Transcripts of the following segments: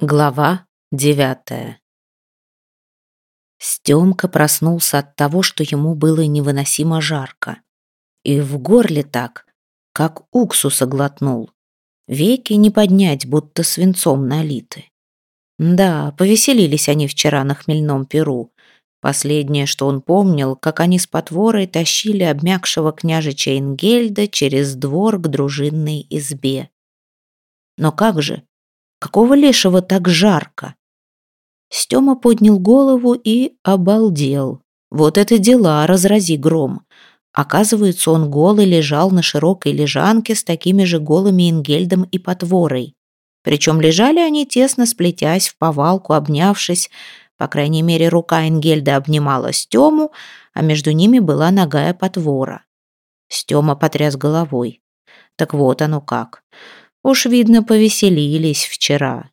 Глава девятая Стёмка проснулся от того, что ему было невыносимо жарко. И в горле так, как уксуса глотнул. Веки не поднять, будто свинцом налиты. Да, повеселились они вчера на хмельном перу. Последнее, что он помнил, как они с потворой тащили обмякшего княжича Ингельда через двор к дружинной избе. Но как же, Какого лешего так жарко? Стёма поднял голову и обалдел. Вот это дела, разрази гром. Оказывается, он голый лежал на широкой лежанке с такими же голыми Ингельдом и потворой. Причем лежали они тесно сплетясь в повалку, обнявшись. По крайней мере, рука Ингельда обнимала Стему, а между ними была ногая потвора. Стема потряс головой. Так вот оно как. Уж, видно, повеселились вчера.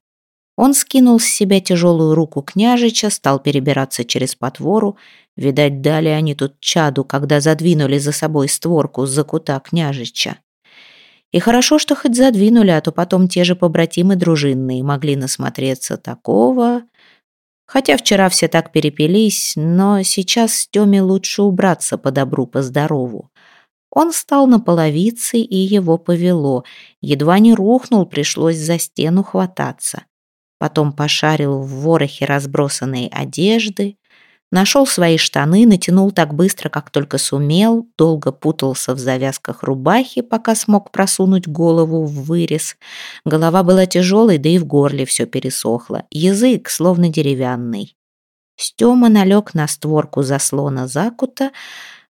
Он скинул с себя тяжелую руку княжича, стал перебираться через потвору. Видать, дали они тут чаду, когда задвинули за собой створку с закута княжича. И хорошо, что хоть задвинули, а то потом те же побратимы дружинные могли насмотреться такого. Хотя вчера все так перепились, но сейчас Стеме лучше убраться по добру, по здорову. Он стал на половице, и его повело. Едва не рухнул, пришлось за стену хвататься. Потом пошарил в ворохе разбросанной одежды, нашел свои штаны, натянул так быстро, как только сумел, долго путался в завязках рубахи, пока смог просунуть голову в вырез. Голова была тяжелой, да и в горле все пересохло. Язык словно деревянный. Стема налег на створку заслона закута,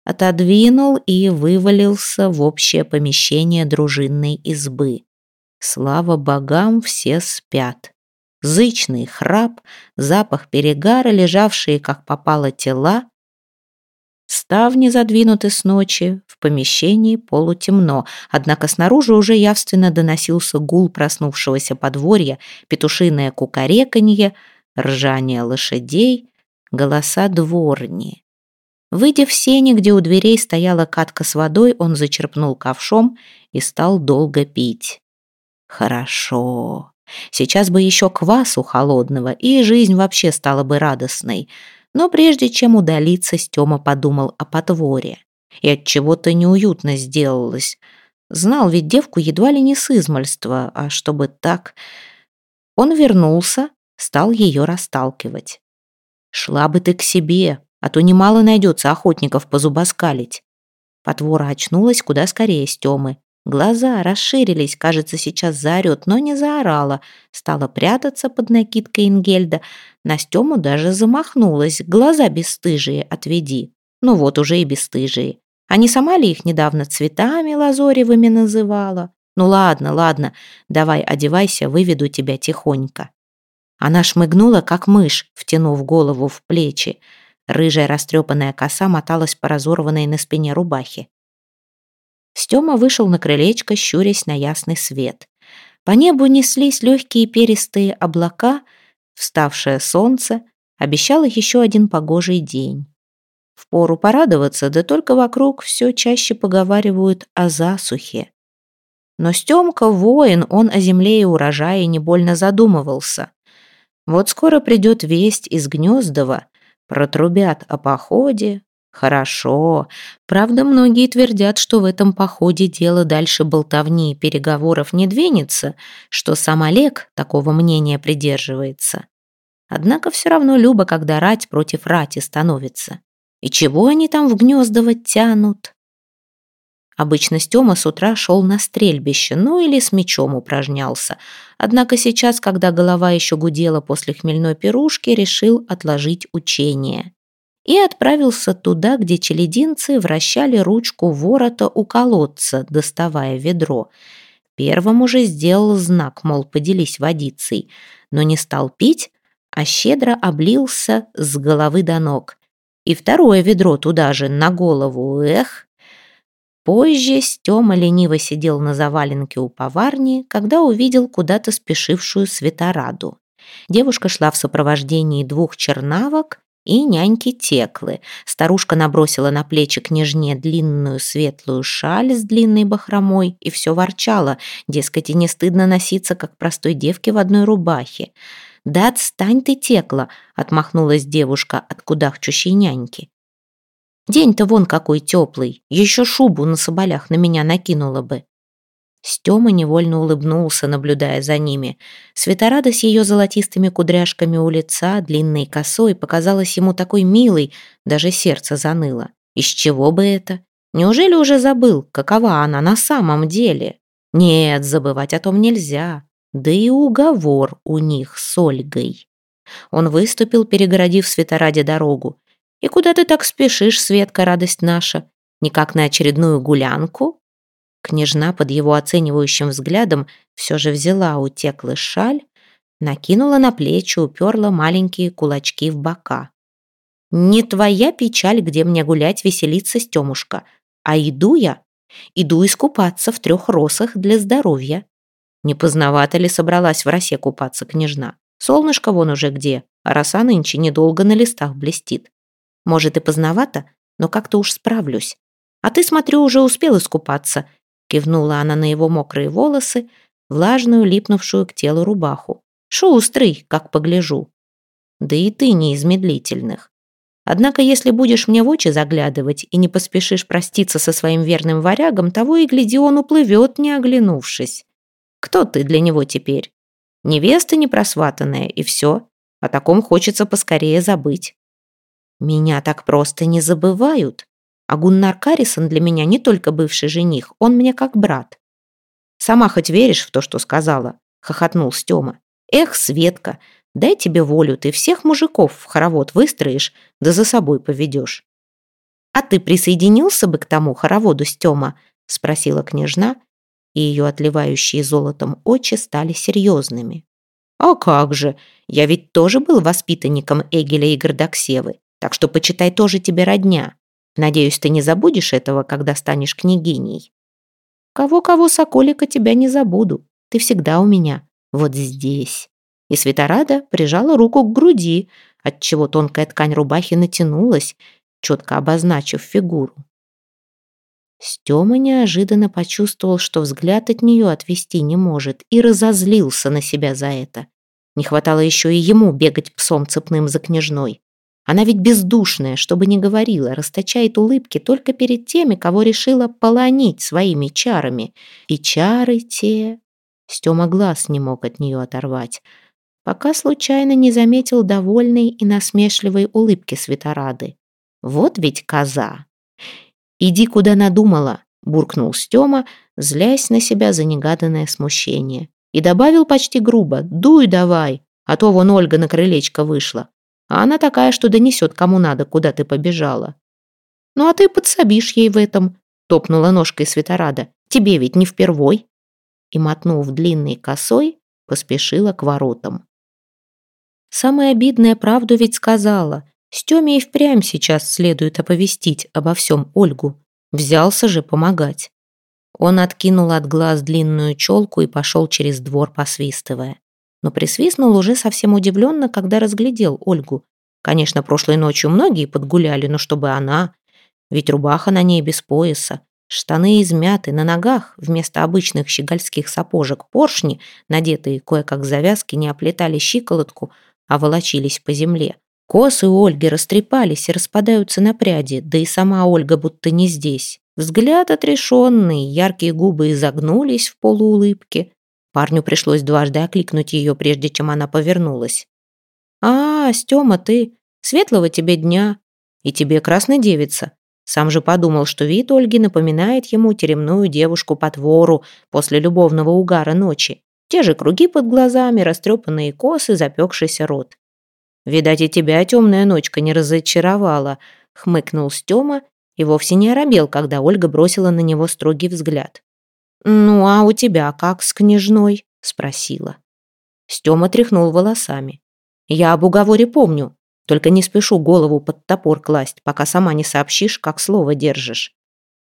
отодвинул и вывалился в общее помещение дружинной избы. Слава богам, все спят. Зычный храп, запах перегара, лежавшие, как попало, тела. Ставни задвинуты с ночи, в помещении полутемно, однако снаружи уже явственно доносился гул проснувшегося подворья, петушиное кукареканье, ржание лошадей, голоса дворни. Выйдя в сене, где у дверей стояла катка с водой, он зачерпнул ковшом и стал долго пить. Хорошо. Сейчас бы еще квасу холодного, и жизнь вообще стала бы радостной. Но прежде чем удалиться, Стема подумал о потворе. И от чего-то неуютно сделалось. Знал ведь девку едва ли не с измальства, а чтобы так... Он вернулся, стал ее расталкивать. «Шла бы ты к себе, а то немало найдется охотников позубоскалить. Потвора очнулась куда скорее Стемы. Глаза расширились, кажется, сейчас заорет, но не заорала. Стала прятаться под накидкой Ингельда. На Стему даже замахнулась. Глаза бесстыжие, отведи. Ну вот уже и бесстыжие. А не сама ли их недавно цветами лазоревыми называла? Ну ладно, ладно, давай одевайся, выведу тебя тихонько. Она шмыгнула, как мышь, втянув голову в плечи. Рыжая растрепанная коса моталась по разорванной на спине рубахе. Стёма вышел на крылечко, щурясь на ясный свет. По небу неслись легкие перистые облака, вставшее солнце обещало еще один погожий день. Впору порадоваться, да только вокруг все чаще поговаривают о засухе. Но Стёмка воин, он о земле и урожае не больно задумывался. Вот скоро придет весть из Гнездова, Протрубят о походе. Хорошо. Правда, многие твердят, что в этом походе дело дальше болтовни и переговоров не двинется, что сам Олег такого мнения придерживается. Однако все равно Люба, когда рать против рати становится. И чего они там в Гнездово тянут? Обычно Стёма с утра шел на стрельбище, ну или с мечом упражнялся. Однако сейчас, когда голова еще гудела после хмельной пирушки, решил отложить учение. И отправился туда, где челединцы вращали ручку ворота у колодца, доставая ведро. Первым уже сделал знак, мол, поделись водицей, но не стал пить, а щедро облился с головы до ног. И второе ведро туда же, на голову, эх, Позже Стёма лениво сидел на заваленке у поварни, когда увидел куда-то спешившую Светораду. Девушка шла в сопровождении двух чернавок и няньки Теклы. Старушка набросила на плечи княжне длинную светлую шаль с длинной бахромой и все ворчала, дескать, и не стыдно носиться, как простой девке в одной рубахе. «Да отстань ты, Текла!» — отмахнулась девушка от кудахчущей няньки. «День-то вон какой теплый, еще шубу на соболях на меня накинула бы». Стёма невольно улыбнулся, наблюдая за ними. Светорада с ее золотистыми кудряшками у лица, длинной косой, показалась ему такой милой, даже сердце заныло. Из чего бы это? Неужели уже забыл, какова она на самом деле? Нет, забывать о том нельзя. Да и уговор у них с Ольгой. Он выступил, перегородив Светораде дорогу. «И куда ты так спешишь, Светка, радость наша? Никак на очередную гулянку?» Княжна под его оценивающим взглядом все же взяла у Теклы шаль, накинула на плечи, уперла маленькие кулачки в бока. «Не твоя печаль, где мне гулять, веселиться, Стемушка, а иду я, иду искупаться в трех росах для здоровья». Не поздновато ли собралась в росе купаться княжна? Солнышко вон уже где, а роса нынче недолго на листах блестит. Может и поздновато, но как-то уж справлюсь. А ты, смотрю, уже успел искупаться Кивнула она на его мокрые волосы, влажную, липнувшую к телу рубаху. «Шустрый, как погляжу». «Да и ты не из медлительных. Однако, если будешь мне в очи заглядывать и не поспешишь проститься со своим верным варягом, того и гляди, он уплывет, не оглянувшись. Кто ты для него теперь? Невеста непросватанная, и все. О таком хочется поскорее забыть. Меня так просто не забывают. А Гуннар Каррисон для меня не только бывший жених, он мне как брат. Сама хоть веришь в то, что сказала?» — хохотнул Стёма. «Эх, Светка, дай тебе волю, ты всех мужиков в хоровод выстроишь, да за собой поведешь». «А ты присоединился бы к тому хороводу, Стёма?» — спросила княжна, и ее отливающие золотом очи стали серьезными. «А как же! Я ведь тоже был воспитанником Эгеля и Гордоксевы, так что почитай тоже тебе родня. Надеюсь, ты не забудешь этого, когда станешь княгиней. Кого-кого, Соколика, тебя не забуду. Ты всегда у меня. Вот здесь. И Светорада прижала руку к груди, отчего тонкая ткань рубахи натянулась, четко обозначив фигуру. Стёма неожиданно почувствовал, что взгляд от нее отвести не может, и разозлился на себя за это. Не хватало еще и ему бегать псом цепным за княжной. Она ведь бездушная, что бы ни говорила, расточает улыбки только перед теми, кого решила полонить своими чарами. И чары те... Стёма глаз не мог от нее оторвать, пока случайно не заметил довольной и насмешливой улыбки Светорады. Вот ведь коза! «Иди, куда надумала», — буркнул Стёма, злясь на себя за негаданное смущение. И добавил почти грубо, «Дуй давай, а то вон Ольга на крылечко вышла. А она такая, что донесет кому надо, куда ты побежала. Ну а ты подсобишь ей в этом, топнула ножкой Светорада. Тебе ведь не впервой. И, мотнув длинной косой, поспешила к воротам. Самое обидное правду ведь сказала. Стеме и впрямь сейчас следует оповестить обо всем Ольгу. Взялся же помогать. Он откинул от глаз длинную челку и пошел через двор, посвистывая но присвистнул уже совсем удивленно, когда разглядел Ольгу. Конечно, прошлой ночью многие подгуляли, но чтобы она... Ведь рубаха на ней без пояса, штаны измяты, на ногах вместо обычных щегольских сапожек поршни, надетые кое-как завязки, не оплетали щиколотку, а волочились по земле. Косы у Ольги растрепались и распадаются на пряди, да и сама Ольга будто не здесь. Взгляд отрешенный, яркие губы изогнулись в полуулыбке. Парню пришлось дважды окликнуть ее, прежде чем она повернулась. «А, Стема, ты! Светлого тебе дня! И тебе красная девица!» Сам же подумал, что вид Ольги напоминает ему теремную девушку-потвору после любовного угара ночи. Те же круги под глазами, растрепанные косы, запекшийся рот. «Видать, и тебя темная ночка не разочаровала», — хмыкнул Стема и вовсе не оробел, когда Ольга бросила на него строгий взгляд. «Ну, а у тебя как с княжной?» — спросила. Стёма тряхнул волосами. «Я об уговоре помню, только не спешу голову под топор класть, пока сама не сообщишь, как слово держишь.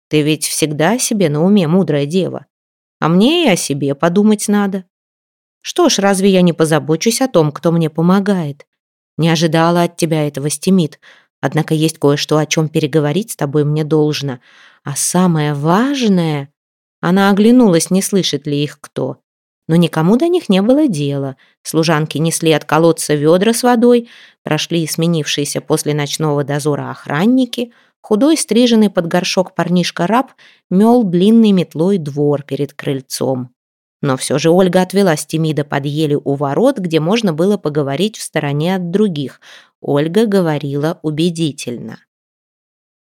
Ты ведь всегда о себе на уме, мудрая дева. А мне и о себе подумать надо. Что ж, разве я не позабочусь о том, кто мне помогает? Не ожидала от тебя этого, Стимит. Однако есть кое-что, о чем переговорить с тобой мне должно. А самое важное... Она оглянулась, не слышит ли их кто. Но никому до них не было дела. Служанки несли от колодца ведра с водой, прошли сменившиеся после ночного дозора охранники. Худой, стриженный под горшок парнишка-раб мел длинной метлой двор перед крыльцом. Но все же Ольга отвела Стемида под ели у ворот, где можно было поговорить в стороне от других. Ольга говорила убедительно.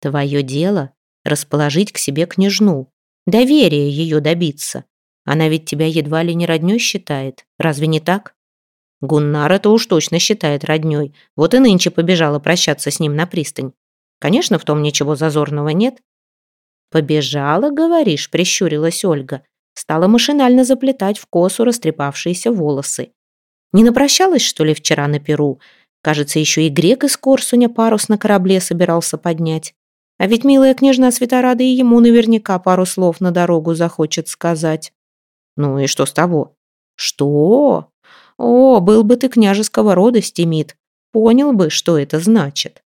«Твое дело — расположить к себе княжну, доверие ее добиться. Она ведь тебя едва ли не роднёй считает. Разве не так?» Гуннар это уж точно считает роднёй. Вот и нынче побежала прощаться с ним на пристань. Конечно, в том ничего зазорного нет. «Побежала, говоришь?» — прищурилась Ольга. Стала машинально заплетать в косу растрепавшиеся волосы. Не напрощалась, что ли, вчера на Перу? Кажется, еще и грек из Корсуня парус на корабле собирался поднять. А ведь милая княжна Светорада и ему наверняка пару слов на дорогу захочет сказать. Ну и что с того? Что? О, был бы ты княжеского рода, Стимит. Понял бы, что это значит.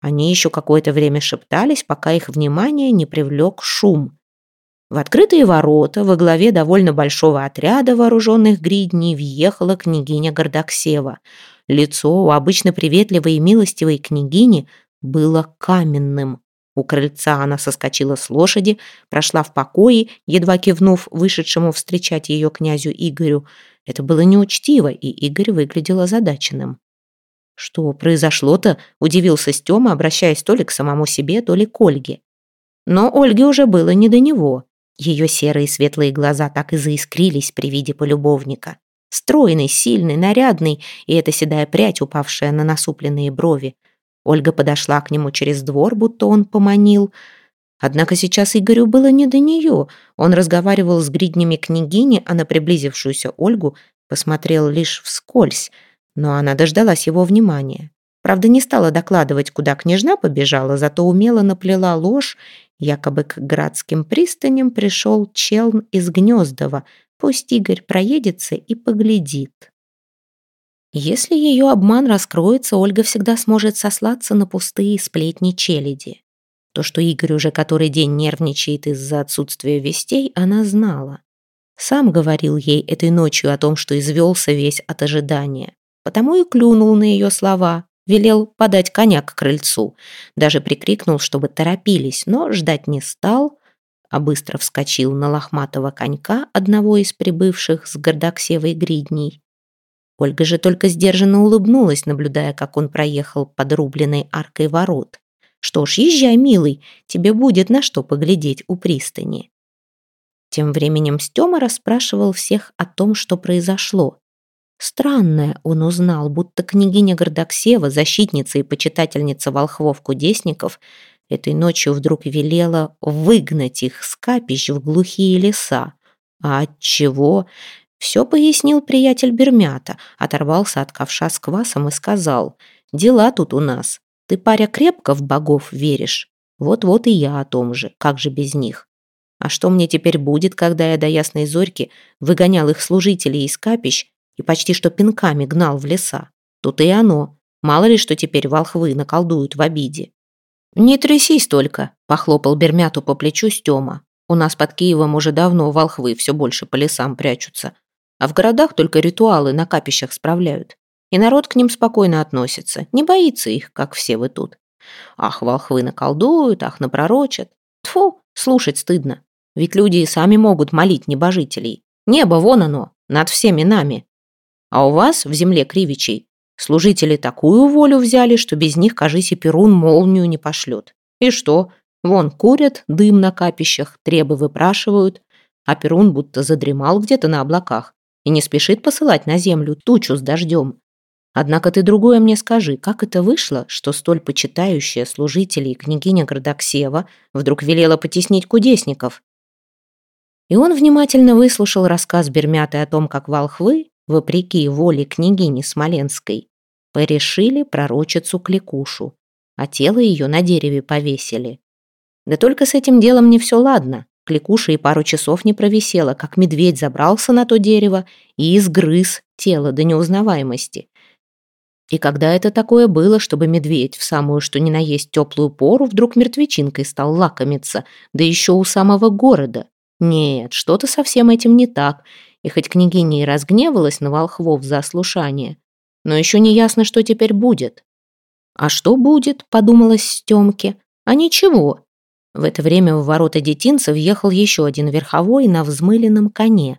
Они еще какое-то время шептались, пока их внимание не привлек шум. В открытые ворота во главе довольно большого отряда вооруженных гридней въехала княгиня Гордоксева. Лицо у обычно приветливой и милостивой княгини было каменным. У крыльца она соскочила с лошади, прошла в покое, едва кивнув вышедшему встречать ее князю Игорю. Это было неучтиво, и Игорь выглядел озадаченным. «Что произошло-то?» – удивился Стема, обращаясь то ли к самому себе, то ли к Ольге. Но Ольге уже было не до него. Ее серые светлые глаза так и заискрились при виде полюбовника. Стройный, сильный, нарядный, и эта седая прядь, упавшая на насупленные брови. Ольга подошла к нему через двор, будто он поманил. Однако сейчас Игорю было не до нее. Он разговаривал с гриднями княгини, а на приблизившуюся Ольгу посмотрел лишь вскользь, но она дождалась его внимания. Правда, не стала докладывать, куда княжна побежала, зато умело наплела ложь Якобы к градским пристаням пришел челн из Гнездова. Пусть Игорь проедется и поглядит. Если ее обман раскроется, Ольга всегда сможет сослаться на пустые сплетни челяди. То, что Игорь уже который день нервничает из-за отсутствия вестей, она знала. Сам говорил ей этой ночью о том, что извелся весь от ожидания. Потому и клюнул на ее слова, Велел подать коня к крыльцу. Даже прикрикнул, чтобы торопились, но ждать не стал, а быстро вскочил на лохматого конька одного из прибывших с гордоксевой гридней. Ольга же только сдержанно улыбнулась, наблюдая, как он проехал под рубленной аркой ворот. «Что ж, езжай, милый, тебе будет на что поглядеть у пристани». Тем временем Стёма расспрашивал всех о том, что произошло. Странное он узнал, будто княгиня Гордоксева, защитница и почитательница волхвов-кудесников, этой ночью вдруг велела выгнать их с капищ в глухие леса. А от чего? Все пояснил приятель Бермята, оторвался от ковша с квасом и сказал, «Дела тут у нас. Ты, паря, крепко в богов веришь? Вот-вот и я о том же, как же без них? А что мне теперь будет, когда я до ясной зорьки выгонял их служителей из капищ и почти что пинками гнал в леса. Тут и оно. Мало ли, что теперь волхвы наколдуют в обиде. «Не трясись только», — похлопал Бермяту по плечу Стёма. «У нас под Киевом уже давно волхвы все больше по лесам прячутся. А в городах только ритуалы на капищах справляют. И народ к ним спокойно относится, не боится их, как все вы тут. Ах, волхвы наколдуют, ах, напророчат. Тфу, слушать стыдно. Ведь люди и сами могут молить небожителей. Небо вон оно, над всеми нами. А у вас, в земле Кривичей, служители такую волю взяли, что без них, кажись, и Перун молнию не пошлет. И что? Вон, курят, дым на капищах, требы выпрашивают, а Перун будто задремал где-то на облаках и не спешит посылать на землю тучу с дождем. Однако ты другое мне скажи, как это вышло, что столь почитающая служителей княгиня Гордоксева вдруг велела потеснить кудесников? И он внимательно выслушал рассказ Бермяты о том, как волхвы вопреки воле княгини Смоленской, порешили пророчицу Кликушу, а тело ее на дереве повесили. Да только с этим делом не все ладно. Кликуша и пару часов не провисела, как медведь забрался на то дерево и изгрыз тело до неузнаваемости. И когда это такое было, чтобы медведь в самую что ни на есть теплую пору вдруг мертвечинкой стал лакомиться, да еще у самого города? Нет, что-то совсем этим не так. И хоть княгиня и разгневалась на волхвов за ослушание, но еще не ясно, что теперь будет. «А что будет?» — подумалось Стемке. «А ничего». В это время в ворота детинца въехал еще один верховой на взмыленном коне.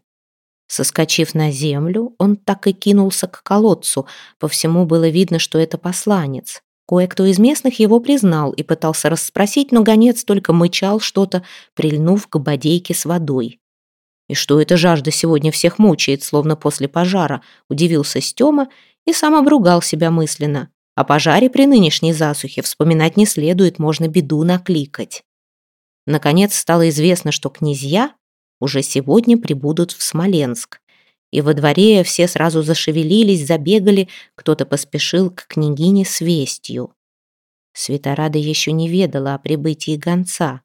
Соскочив на землю, он так и кинулся к колодцу. По всему было видно, что это посланец. Кое-кто из местных его признал и пытался расспросить, но гонец только мычал что-то, прильнув к бодейке с водой. «И что эта жажда сегодня всех мучает, словно после пожара?» – удивился Стема и сам обругал себя мысленно. О пожаре при нынешней засухе вспоминать не следует, можно беду накликать. Наконец стало известно, что князья уже сегодня прибудут в Смоленск. И во дворе все сразу зашевелились, забегали, кто-то поспешил к княгине с вестью. Светорада еще не ведала о прибытии гонца.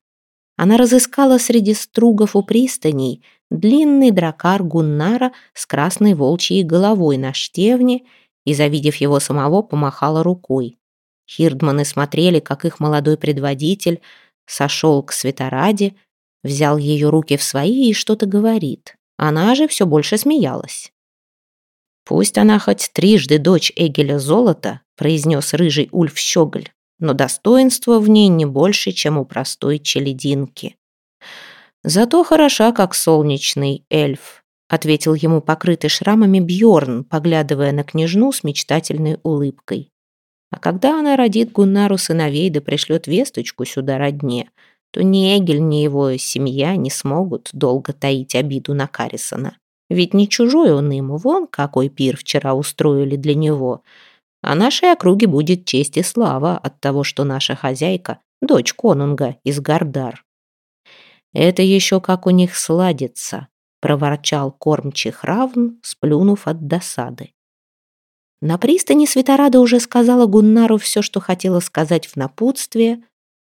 Она разыскала среди стругов у пристаней длинный дракар Гуннара с красной волчьей головой на штевне и, завидев его самого, помахала рукой. Хирдманы смотрели, как их молодой предводитель сошел к Светораде, взял ее руки в свои и что-то говорит. Она же все больше смеялась. «Пусть она хоть трижды дочь Эгеля Золота», произнес рыжий Ульф Щеголь, но достоинство в ней не больше, чем у простой челединки. «Зато хороша, как солнечный эльф», ответил ему покрытый шрамами Бьорн, поглядывая на княжну с мечтательной улыбкой. «А когда она родит Гуннару сыновей да пришлет весточку сюда родне, то ни Эгель, ни его семья не смогут долго таить обиду на Каррисона. Ведь не чужой он им, вон какой пир вчера устроили для него. А нашей округе будет честь и слава от того, что наша хозяйка — дочь конунга из Гардар. «Это еще как у них сладится», — проворчал кормчий Хравн, сплюнув от досады. На пристани Светорада уже сказала Гуннару все, что хотела сказать в напутствие,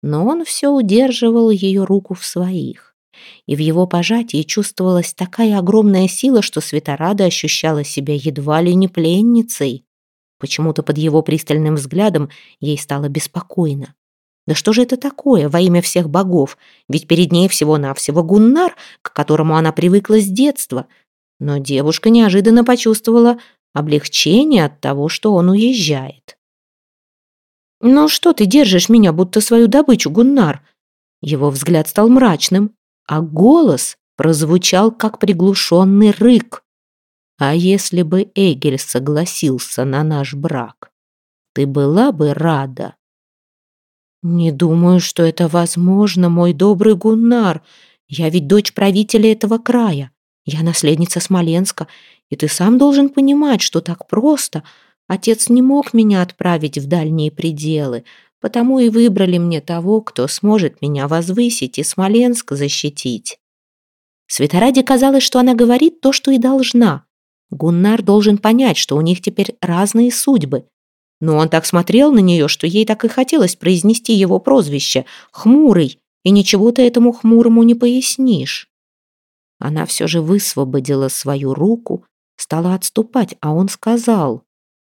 но он все удерживал ее руку в своих. И в его пожатии чувствовалась такая огромная сила, что Светорада ощущала себя едва ли не пленницей. Почему-то под его пристальным взглядом ей стало беспокойно. Да что же это такое во имя всех богов? Ведь перед ней всего-навсего Гуннар, к которому она привыкла с детства. Но девушка неожиданно почувствовала облегчение от того, что он уезжает. «Ну что ты держишь меня, будто свою добычу, Гуннар?» Его взгляд стал мрачным, а голос прозвучал, как приглушенный рык. «А если бы Эгель согласился на наш брак, ты была бы рада?» «Не думаю, что это возможно, мой добрый Гуннар. Я ведь дочь правителя этого края. Я наследница Смоленска, и ты сам должен понимать, что так просто Отец не мог меня отправить в дальние пределы, потому и выбрали мне того, кто сможет меня возвысить и Смоленск защитить. Светораде казалось, что она говорит то, что и должна. Гуннар должен понять, что у них теперь разные судьбы. Но он так смотрел на нее, что ей так и хотелось произнести его прозвище «Хмурый», и ничего ты этому хмурому не пояснишь. Она все же высвободила свою руку, стала отступать, а он сказал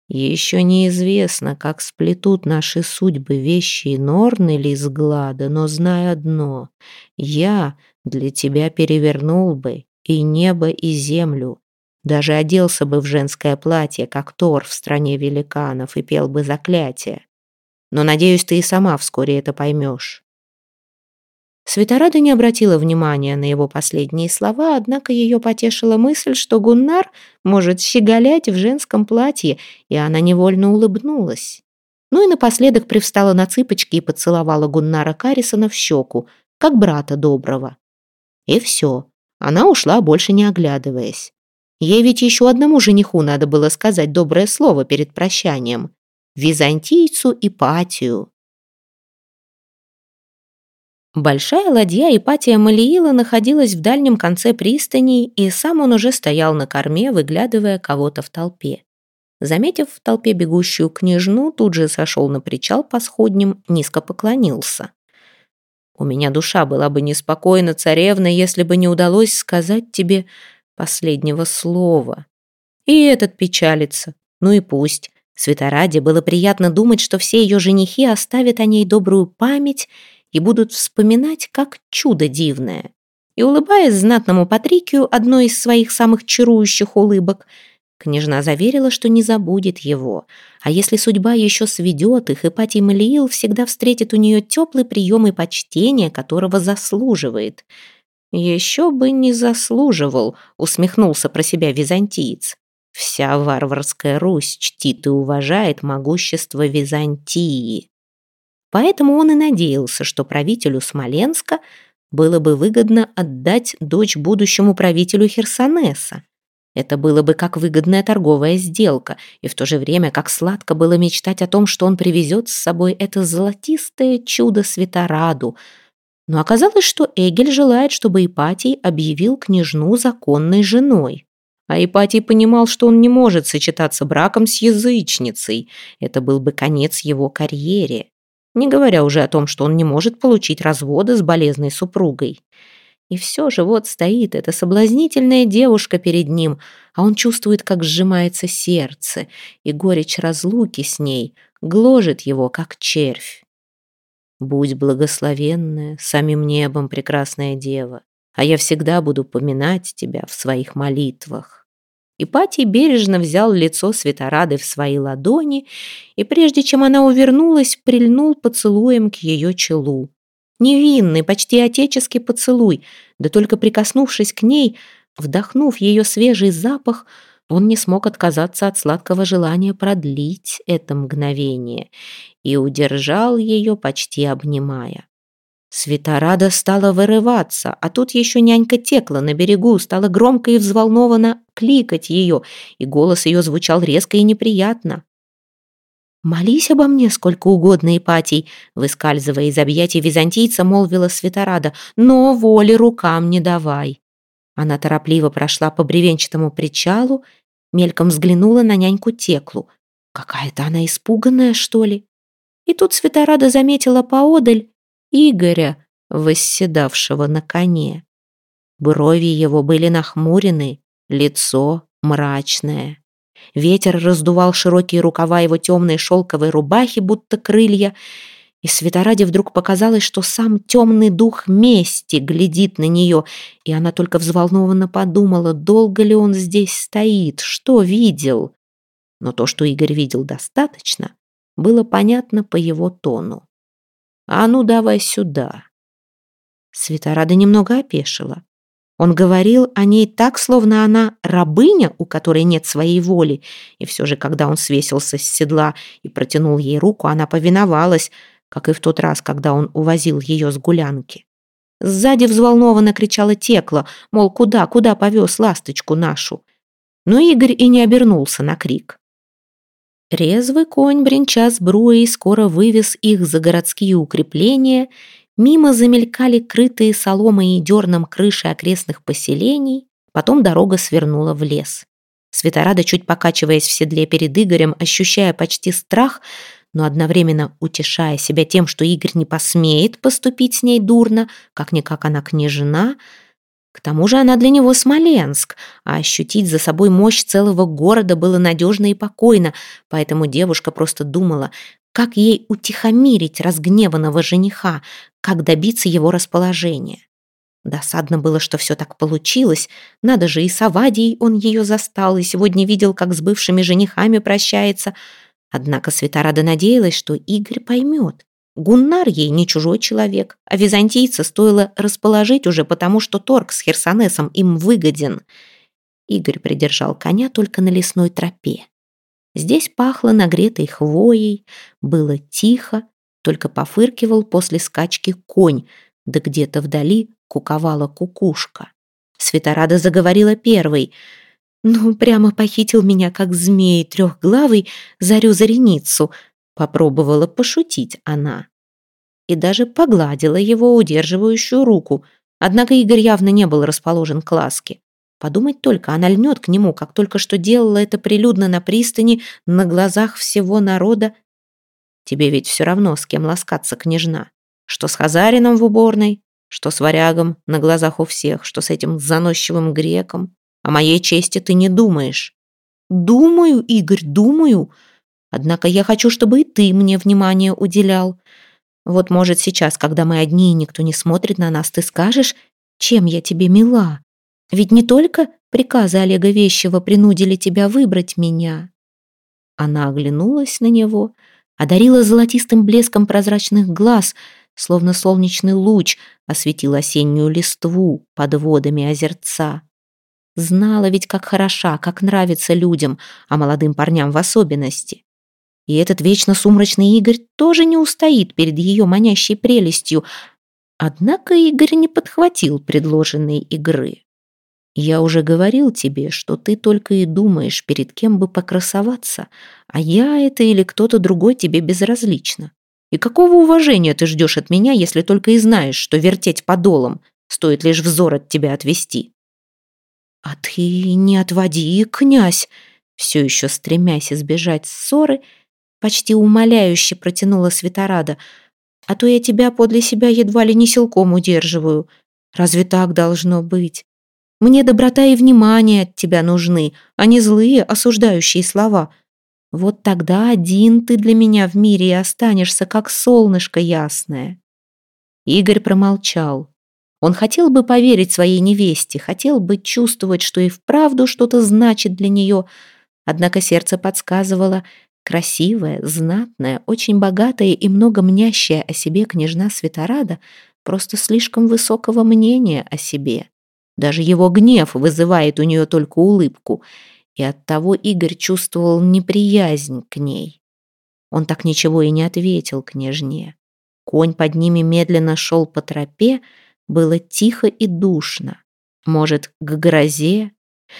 еще неизвестно, как сплетут наши судьбы вещи и норны ли с глада, но знай одно. Я для тебя перевернул бы и небо, и землю. Даже оделся бы в женское платье, как Тор в стране великанов, и пел бы заклятие. Но, надеюсь, ты и сама вскоре это поймешь. Светорада не обратила внимания на его последние слова, однако ее потешила мысль, что Гуннар может щеголять в женском платье, и она невольно улыбнулась. Ну и напоследок привстала на цыпочки и поцеловала Гуннара Каррисона в щеку, как брата доброго. И все. Она ушла, больше не оглядываясь. Ей ведь еще одному жениху надо было сказать доброе слово перед прощанием. Византийцу Ипатию. Большая ладья Ипатия Малиила находилась в дальнем конце пристани, и сам он уже стоял на корме, выглядывая кого-то в толпе. Заметив в толпе бегущую княжну, тут же сошел на причал по сходням, низко поклонился. «У меня душа была бы неспокойна, царевна, если бы не удалось сказать тебе последнего слова. И этот печалится. Ну и пусть. Светораде было приятно думать, что все ее женихи оставят о ней добрую память и будут вспоминать как чудо дивное. И, улыбаясь знатному Патрикию одной из своих самых чарующих улыбок, княжна заверила, что не забудет его, а если судьба еще сведет их, Ипатий Малиил всегда встретит у нее теплый прием и почтение, которого заслуживает. «Еще бы не заслуживал», — усмехнулся про себя византиец. Вся варварская Русь чтит и уважает могущество Византии. Поэтому он и надеялся, что правителю Смоленска было бы выгодно отдать дочь будущему правителю Херсонеса. Это было бы как выгодная торговая сделка, и в то же время как сладко было мечтать о том, что он привезет с собой это золотистое чудо Светораду. Но оказалось, что Эгель желает, чтобы Ипатий объявил княжну законной женой. А Ипатий понимал, что он не может сочетаться браком с язычницей. Это был бы конец его карьере. Не говоря уже о том, что он не может получить развода с болезной супругой. И все же вот стоит эта соблазнительная девушка перед ним, а он чувствует, как сжимается сердце, и горечь разлуки с ней гложет его, как червь. «Будь благословенная самим небом, прекрасная дева, а я всегда буду поминать тебя в своих молитвах». Ипатий бережно взял лицо Светорады в свои ладони и, прежде чем она увернулась, прильнул поцелуем к ее челу. Невинный, почти отеческий поцелуй, да только прикоснувшись к ней, вдохнув ее свежий запах, он не смог отказаться от сладкого желания продлить это мгновение и удержал ее, почти обнимая. Светорада стала вырываться, а тут еще нянька текла на берегу, стала громко и взволнованно кликать ее, и голос ее звучал резко и неприятно. «Молись обо мне сколько угодно, Ипатий», выскальзывая из объятий византийца, молвила Светорада, «но воли рукам не давай». Она торопливо прошла по бревенчатому причалу, мельком взглянула на няньку Теклу. Какая-то она испуганная, что ли? И тут Светорада заметила поодаль Игоря, восседавшего на коне. Брови его были нахмурены, лицо мрачное. Ветер раздувал широкие рукава его темной шелковой рубахи, будто крылья, и Светораде вдруг показалось, что сам темный дух мести глядит на нее, и она только взволнованно подумала, долго ли он здесь стоит, что видел. Но то, что Игорь видел достаточно, было понятно по его тону. «А ну, давай сюда». Светорада немного опешила. Он говорил о ней так, словно она рабыня, у которой нет своей воли, и все же, когда он свесился с седла и протянул ей руку, она повиновалась, как и в тот раз, когда он увозил ее с гулянки. Сзади взволнованно кричала Текла, мол, куда, куда повез ласточку нашу. Но Игорь и не обернулся на крик. Резвый конь, бренча с бруей, скоро вывез их за городские укрепления, мимо замелькали крытые соломой и дерном крыши окрестных поселений, потом дорога свернула в лес. Светорада, чуть покачиваясь в седле перед Игорем, ощущая почти страх, но одновременно утешая себя тем, что Игорь не посмеет поступить с ней дурно, как-никак она княжна, к тому же она для него Смоленск, а ощутить за собой мощь целого города было надежно и покойно, поэтому девушка просто думала, как ей утихомирить разгневанного жениха, как добиться его расположения. Досадно было, что все так получилось. Надо же, и с Авадией он ее застал, и сегодня видел, как с бывшими женихами прощается. Однако Светорада надеялась, что Игорь поймет. Гуннар ей не чужой человек, а византийца стоило расположить уже потому, что торг с Херсонесом им выгоден. Игорь придержал коня только на лесной тропе. Здесь пахло нагретой хвоей, было тихо, только пофыркивал после скачки конь, да где-то вдали куковала кукушка. Светорада заговорила первой. «Ну, прямо похитил меня, как змей трехглавый, зарю-зареницу», Попробовала пошутить она. И даже погладила его удерживающую руку. Однако Игорь явно не был расположен к ласке. Подумать только, она льнет к нему, как только что делала это прилюдно на пристани, на глазах всего народа. Тебе ведь все равно, с кем ласкаться, княжна. Что с Хазарином в уборной, что с варягом на глазах у всех, что с этим заносчивым греком. О моей чести ты не думаешь. Думаю, Игорь, думаю. Однако я хочу, чтобы и ты мне внимание уделял. Вот, может, сейчас, когда мы одни и никто не смотрит на нас, ты скажешь, чем я тебе мила? Ведь не только приказы Олега Вещева принудили тебя выбрать меня». Она оглянулась на него, одарила золотистым блеском прозрачных глаз, словно солнечный луч осветил осеннюю листву под водами озерца. Знала ведь, как хороша, как нравится людям, а молодым парням в особенности. И этот вечно сумрачный Игорь тоже не устоит перед ее манящей прелестью. Однако Игорь не подхватил предложенной игры. «Я уже говорил тебе, что ты только и думаешь, перед кем бы покрасоваться, а я это или кто-то другой тебе безразлично. И какого уважения ты ждешь от меня, если только и знаешь, что вертеть подолом, стоит лишь взор от тебя отвести?» «А ты не отводи, князь!» Все еще стремясь избежать ссоры, почти умоляюще протянула Светорада. «А то я тебя подле себя едва ли не силком удерживаю. Разве так должно быть? Мне доброта и внимание от тебя нужны, а не злые, осуждающие слова. Вот тогда один ты для меня в мире и останешься, как солнышко ясное». Игорь промолчал. Он хотел бы поверить своей невесте, хотел бы чувствовать, что и вправду что-то значит для нее, однако сердце подсказывало, красивая, знатная, очень богатая и много мнящая о себе княжна Светорада просто слишком высокого мнения о себе. Даже его гнев вызывает у нее только улыбку, и оттого Игорь чувствовал неприязнь к ней. Он так ничего и не ответил княжне. Конь под ними медленно шел по тропе, было тихо и душно. Может, к грозе?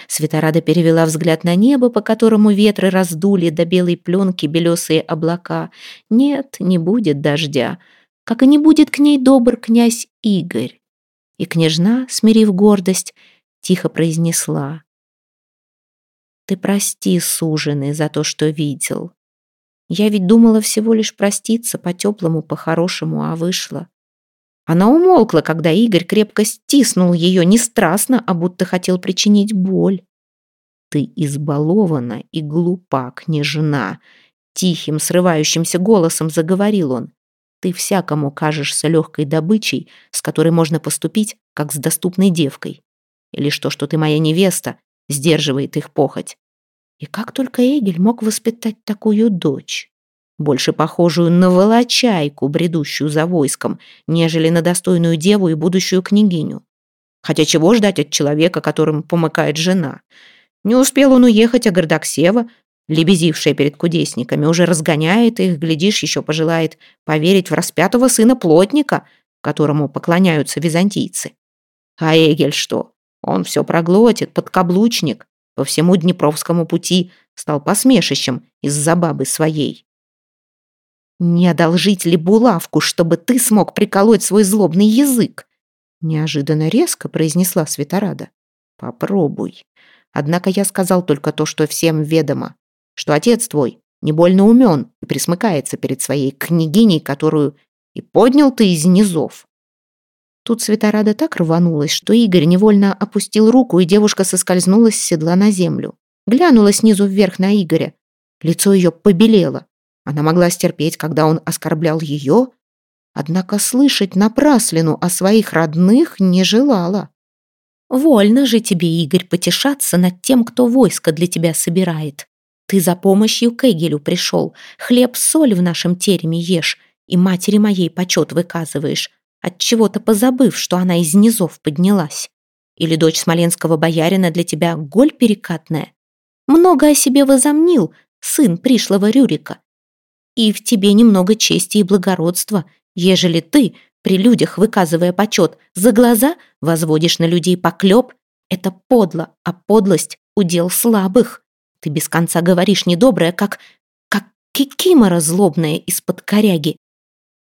Светорада перевела взгляд на небо, по которому ветры раздули до белой пленки белесые облака. Нет, не будет дождя, как и не будет к ней добр князь Игорь. И княжна, смирив гордость, тихо произнесла. «Ты прости, суженый, за то, что видел. Я ведь думала всего лишь проститься по-теплому, по-хорошему, а вышла. Она умолкла, когда Игорь крепко стиснул ее не страстно, а будто хотел причинить боль. «Ты избалована и глупа, княжна!» Тихим, срывающимся голосом заговорил он. «Ты всякому кажешься легкой добычей, с которой можно поступить, как с доступной девкой. И лишь то, что ты моя невеста, сдерживает их похоть. И как только Эгель мог воспитать такую дочь? Больше похожую на волочайку, бредущую за войском, нежели на достойную деву и будущую княгиню. Хотя чего ждать от человека, которым помыкает жена? Не успел он уехать, а Гордоксева, лебезившая перед кудесниками, уже разгоняет их, глядишь, еще пожелает поверить в распятого сына плотника, которому поклоняются византийцы. А Эгель что? Он все проглотит, подкаблучник, по всему Днепровскому пути стал посмешищем из-за бабы своей. «Не одолжить ли булавку, чтобы ты смог приколоть свой злобный язык?» Неожиданно резко произнесла Светорада. «Попробуй. Однако я сказал только то, что всем ведомо, что отец твой не больно умен и присмыкается перед своей княгиней, которую и поднял ты из низов». Тут Светорада так рванулась, что Игорь невольно опустил руку, и девушка соскользнула с седла на землю. Глянула снизу вверх на Игоря. Лицо ее побелело. Она могла стерпеть, когда он оскорблял ее, однако слышать напраслину о своих родных не желала. «Вольно же тебе, Игорь, потешаться над тем, кто войско для тебя собирает. Ты за помощью к Эгелю пришел, хлеб-соль в нашем тереме ешь и матери моей почет выказываешь, от чего то позабыв, что она из низов поднялась. Или дочь смоленского боярина для тебя голь перекатная? Много о себе возомнил, сын пришлого Рюрика, и в тебе немного чести и благородства, ежели ты, при людях выказывая почет, за глаза возводишь на людей поклеп. Это подло, а подлость — удел слабых. Ты без конца говоришь недоброе, как... как кикимора злобная из-под коряги.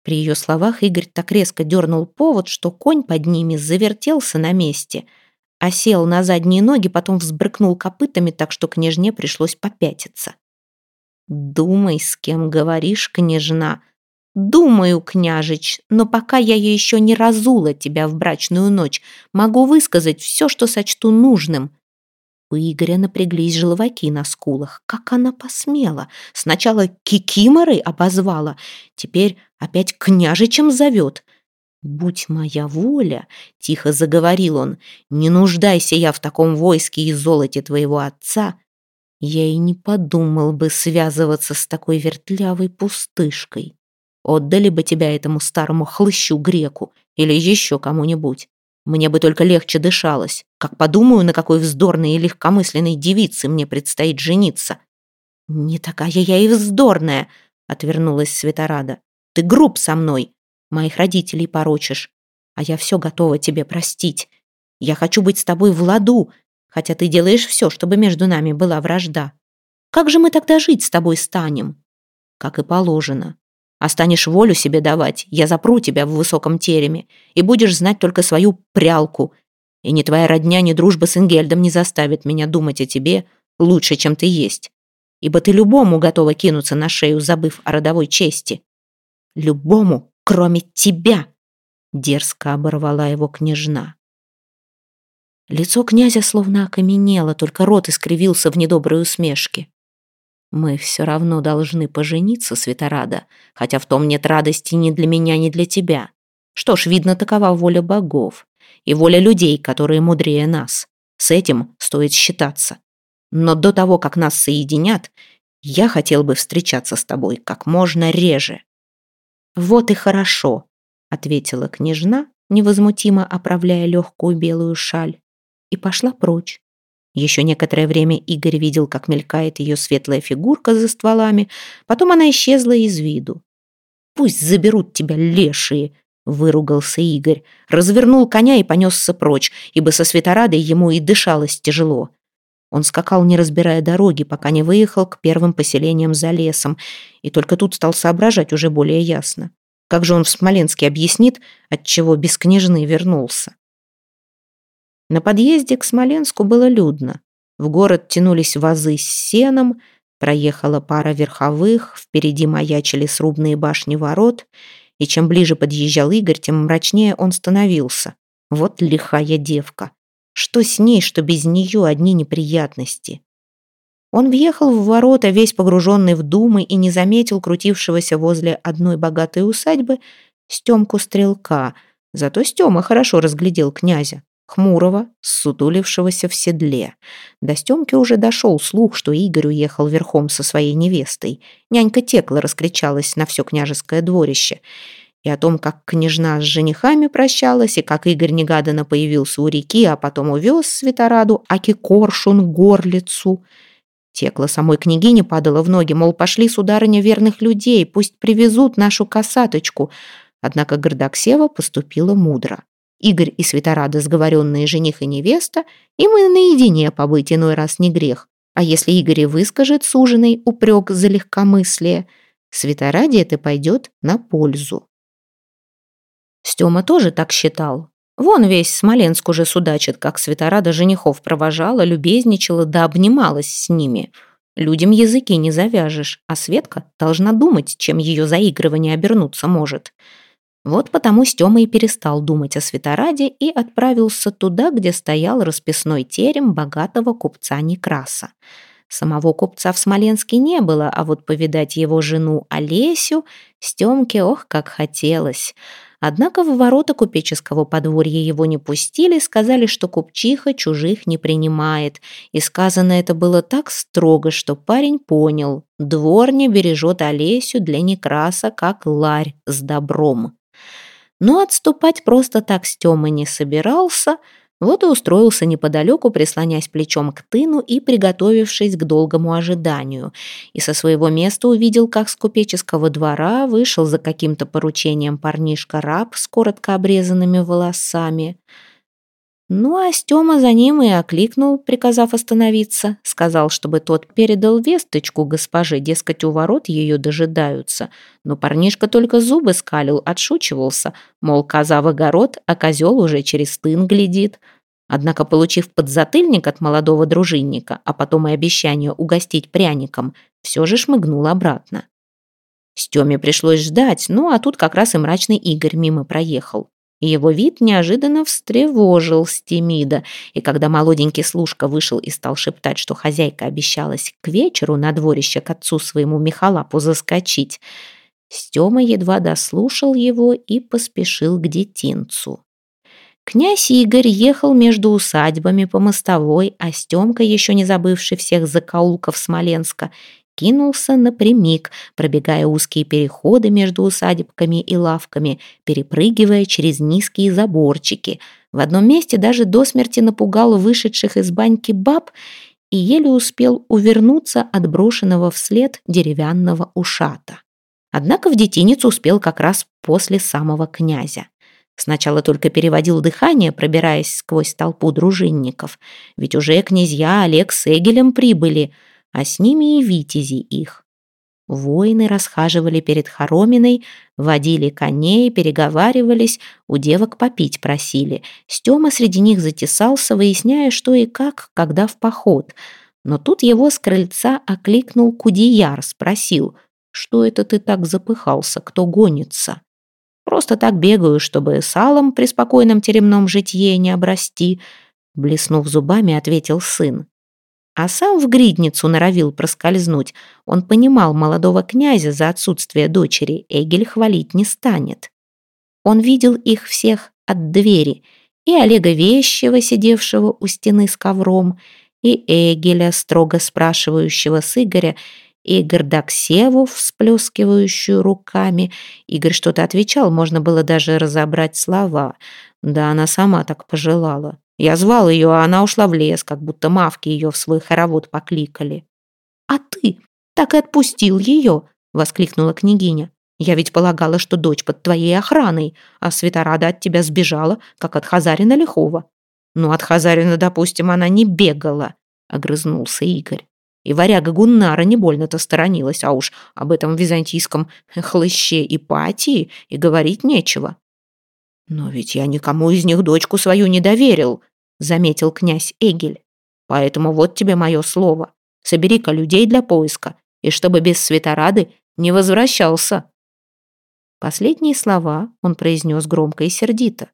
При ее словах Игорь так резко дернул повод, что конь под ними завертелся на месте, а сел на задние ноги, потом взбрыкнул копытами, так что княжне пришлось попятиться. «Думай, с кем говоришь, княжна». «Думаю, княжич, но пока я еще не разула тебя в брачную ночь, могу высказать все, что сочту нужным». У Игоря напряглись желваки на скулах. Как она посмела? Сначала кикиморой обозвала, теперь опять княжичем зовет. «Будь моя воля», — тихо заговорил он, «не нуждайся я в таком войске и золоте твоего отца, я и не подумал бы связываться с такой вертлявой пустышкой. Отдали бы тебя этому старому хлыщу греку или еще кому-нибудь. Мне бы только легче дышалось. Как подумаю, на какой вздорной и легкомысленной девице мне предстоит жениться. «Не такая я и вздорная», — отвернулась Светорада. «Ты груб со мной, моих родителей порочишь, а я все готова тебе простить. Я хочу быть с тобой в ладу, хотя ты делаешь все, чтобы между нами была вражда. Как же мы тогда жить с тобой станем? Как и положено. А станешь волю себе давать, я запру тебя в высоком тереме, и будешь знать только свою прялку. И ни твоя родня, ни дружба с Ингельдом не заставит меня думать о тебе лучше, чем ты есть. Ибо ты любому готова кинуться на шею, забыв о родовой чести. Любому, кроме тебя!» Дерзко оборвала его княжна. Лицо князя словно окаменело, только рот искривился в недоброй усмешке. «Мы все равно должны пожениться, Светорада, хотя в том нет радости ни для меня, ни для тебя. Что ж, видно, такова воля богов и воля людей, которые мудрее нас. С этим стоит считаться. Но до того, как нас соединят, я хотел бы встречаться с тобой как можно реже». «Вот и хорошо», — ответила княжна, невозмутимо оправляя легкую белую шаль и пошла прочь. Еще некоторое время Игорь видел, как мелькает ее светлая фигурка за стволами, потом она исчезла из виду. «Пусть заберут тебя лешие!» — выругался Игорь, развернул коня и понесся прочь, ибо со светорадой ему и дышалось тяжело. Он скакал, не разбирая дороги, пока не выехал к первым поселениям за лесом, и только тут стал соображать уже более ясно. Как же он в Смоленске объяснит, отчего без княжны вернулся? На подъезде к Смоленску было людно. В город тянулись вазы с сеном, проехала пара верховых, впереди маячили срубные башни ворот, и чем ближе подъезжал Игорь, тем мрачнее он становился. Вот лихая девка. Что с ней, что без нее одни неприятности. Он въехал в ворота, весь погруженный в думы, и не заметил крутившегося возле одной богатой усадьбы Стемку Стрелка. Зато Стема хорошо разглядел князя хмурого, сутулившегося в седле. До Стемки уже дошел слух, что Игорь уехал верхом со своей невестой. Нянька Текла раскричалась на все княжеское дворище. И о том, как княжна с женихами прощалась, и как Игорь негаданно появился у реки, а потом увез Светораду, аки коршун горлицу. Текла самой княгине падала в ноги, мол, пошли, сударыня, верных людей, пусть привезут нашу косаточку. Однако Гордоксева поступила мудро. Игорь и Светорада сговоренные жених и невеста, и наедине побыть иной раз не грех. А если Игорь выскажет суженый упрек за легкомыслие, Светораде это пойдет на пользу. Стема тоже так считал. Вон весь Смоленск уже судачит, как Светорада женихов провожала, любезничала да обнималась с ними. Людям языки не завяжешь, а Светка должна думать, чем ее заигрывание обернуться может. Вот потому Стёма и перестал думать о Светораде и отправился туда, где стоял расписной терем богатого купца Некраса. Самого купца в Смоленске не было, а вот повидать его жену Олесю Стёмке ох, как хотелось. Однако в ворота купеческого подворья его не пустили, сказали, что купчиха чужих не принимает. И сказано это было так строго, что парень понял, двор не бережет Олесю для Некраса, как ларь с добром. Но отступать просто так Стёма не собирался, вот и устроился неподалеку, прислонясь плечом к тыну и приготовившись к долгому ожиданию. И со своего места увидел, как с купеческого двора вышел за каким-то поручением парнишка-раб с коротко обрезанными волосами – ну, а Стёма за ним и окликнул, приказав остановиться. Сказал, чтобы тот передал весточку госпоже, дескать, у ворот ее дожидаются. Но парнишка только зубы скалил, отшучивался. Мол, коза в огород, а козел уже через тын глядит. Однако, получив подзатыльник от молодого дружинника, а потом и обещание угостить пряником, все же шмыгнул обратно. Стёме пришлось ждать, ну а тут как раз и мрачный Игорь мимо проехал. Его вид неожиданно встревожил Стемида, и когда молоденький служка вышел и стал шептать, что хозяйка обещалась к вечеру на дворище к отцу своему Михалапу заскочить, Стема едва дослушал его и поспешил к детинцу. Князь Игорь ехал между усадьбами по мостовой, а Стемка, еще не забывший всех закоулков Смоленска, кинулся напрямик, пробегая узкие переходы между усадебками и лавками, перепрыгивая через низкие заборчики. В одном месте даже до смерти напугал вышедших из баньки баб и еле успел увернуться от брошенного вслед деревянного ушата. Однако в детиницу успел как раз после самого князя. Сначала только переводил дыхание, пробираясь сквозь толпу дружинников, ведь уже князья Олег с Эгелем прибыли, а с ними и витязи их. Воины расхаживали перед хороминой, водили коней, переговаривались, у девок попить просили. Стёма среди них затесался, выясняя, что и как, когда в поход. Но тут его с крыльца окликнул Кудияр, спросил, что это ты так запыхался, кто гонится? Просто так бегаю, чтобы салом при спокойном теремном житье не обрасти, блеснув зубами, ответил сын а сам в гридницу норовил проскользнуть. Он понимал молодого князя за отсутствие дочери, Эгель хвалить не станет. Он видел их всех от двери, и Олега Вещева, сидевшего у стены с ковром, и Эгеля, строго спрашивающего с Игоря, и Гордоксеву, всплескивающую руками. Игорь что-то отвечал, можно было даже разобрать слова. Да, она сама так пожелала. Я звал ее, а она ушла в лес, как будто мавки ее в свой хоровод покликали. «А ты так и отпустил ее!» — воскликнула княгиня. «Я ведь полагала, что дочь под твоей охраной, а Светорада от тебя сбежала, как от Хазарина Лихова». «Ну, от Хазарина, допустим, она не бегала», — огрызнулся Игорь. И варяга Гуннара не больно-то сторонилась, а уж об этом византийском хлыще Ипатии и говорить нечего. «Но ведь я никому из них дочку свою не доверил», заметил князь Эгель. Поэтому вот тебе мое слово. Собери-ка людей для поиска, и чтобы без светорады не возвращался. Последние слова он произнес громко и сердито.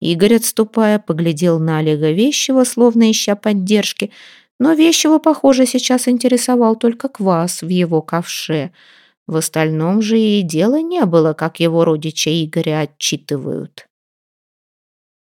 Игорь, отступая, поглядел на Олега Вещева, словно ища поддержки, но Вещева, похоже, сейчас интересовал только квас в его ковше. В остальном же и дела не было, как его родича Игоря отчитывают.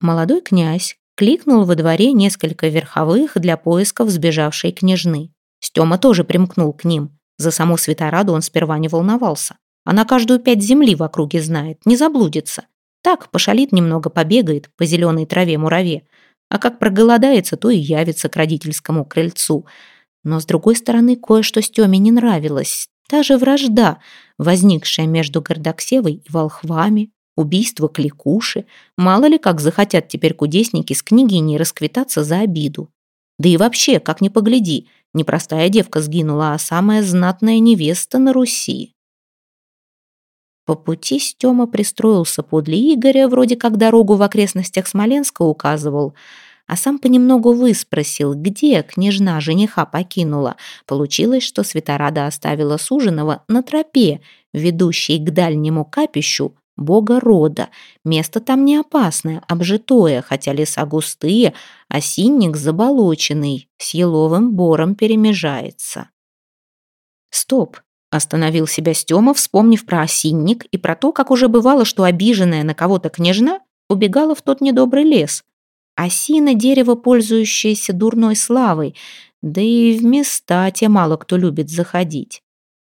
Молодой князь, Кликнул во дворе несколько верховых для поисков сбежавшей княжны. Стёма тоже примкнул к ним. За саму Светораду он сперва не волновался. Она каждую пять земли в округе знает, не заблудится. Так, пошалит немного, побегает по зеленой траве-мураве. А как проголодается, то и явится к родительскому крыльцу. Но, с другой стороны, кое-что Стёме не нравилось. Та же вражда, возникшая между Гордоксевой и волхвами, Убийство кликуши. Мало ли как захотят теперь кудесники с княгиней расквитаться за обиду. Да и вообще, как ни погляди, не простая девка сгинула, а самая знатная невеста на Руси. По пути Стёма пристроился подле Игоря, вроде как дорогу в окрестностях Смоленска указывал, а сам понемногу выспросил, где княжна жениха покинула. Получилось, что Светорада оставила суженого на тропе, ведущей к дальнему капищу бога рода. Место там не опасное, обжитое, хотя леса густые, а синник заболоченный, с еловым бором перемежается. Стоп, остановил себя Стёма, вспомнив про осинник и про то, как уже бывало, что обиженная на кого-то княжна убегала в тот недобрый лес. Осина — дерево, пользующееся дурной славой, да и в места те мало кто любит заходить.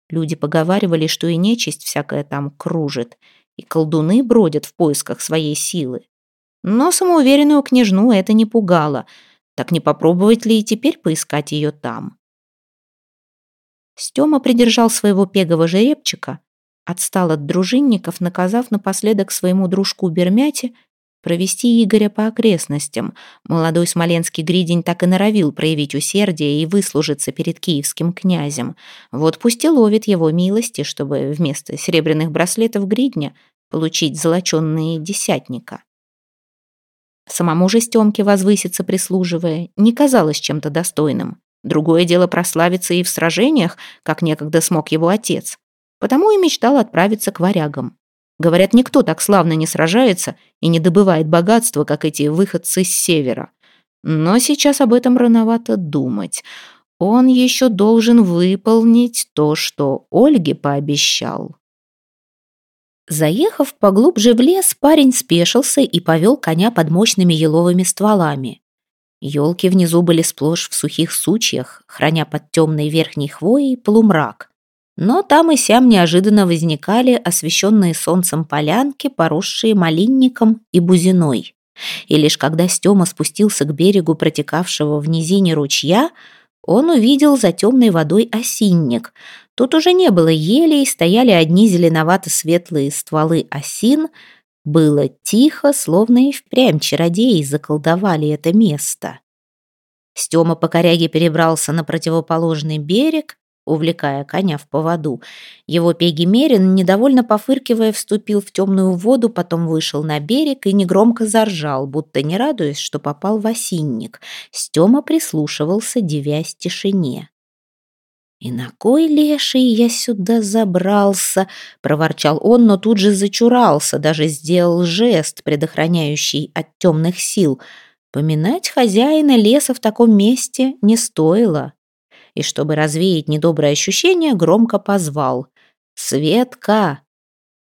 Люди поговаривали, что и нечисть всякая там кружит — и колдуны бродят в поисках своей силы. Но самоуверенную княжну это не пугало. Так не попробовать ли и теперь поискать ее там? Стёма придержал своего пегого жеребчика, отстал от дружинников, наказав напоследок своему дружку Бермяте провести Игоря по окрестностям. Молодой смоленский гридень так и норовил проявить усердие и выслужиться перед киевским князем. Вот пусть и ловит его милости, чтобы вместо серебряных браслетов гридня получить золоченные десятника. Самому же Стемке возвыситься прислуживая не казалось чем-то достойным. Другое дело прославиться и в сражениях, как некогда смог его отец. Потому и мечтал отправиться к варягам. Говорят, никто так славно не сражается и не добывает богатства, как эти выходцы с севера. Но сейчас об этом рановато думать. Он еще должен выполнить то, что Ольге пообещал. Заехав поглубже в лес, парень спешился и повел коня под мощными еловыми стволами. Елки внизу были сплошь в сухих сучьях, храня под темной верхней хвоей полумрак. Но там и сям неожиданно возникали освещенные солнцем полянки, поросшие малинником и бузиной. И лишь когда Стема спустился к берегу протекавшего в низине ручья, он увидел за темной водой осинник. Тут уже не было елей, стояли одни зеленовато-светлые стволы осин. Было тихо, словно и впрямь чародеи заколдовали это место. Стема по коряге перебрался на противоположный берег, увлекая коня в поводу. Его Пеги Мерин, недовольно пофыркивая, вступил в темную воду, потом вышел на берег и негромко заржал, будто не радуясь, что попал в осинник. Стема прислушивался, девясь тишине. «И на кой леший я сюда забрался?» — проворчал он, но тут же зачурался, даже сделал жест, предохраняющий от темных сил. Поминать хозяина леса в таком месте не стоило и, чтобы развеять недоброе ощущение, громко позвал. «Светка!»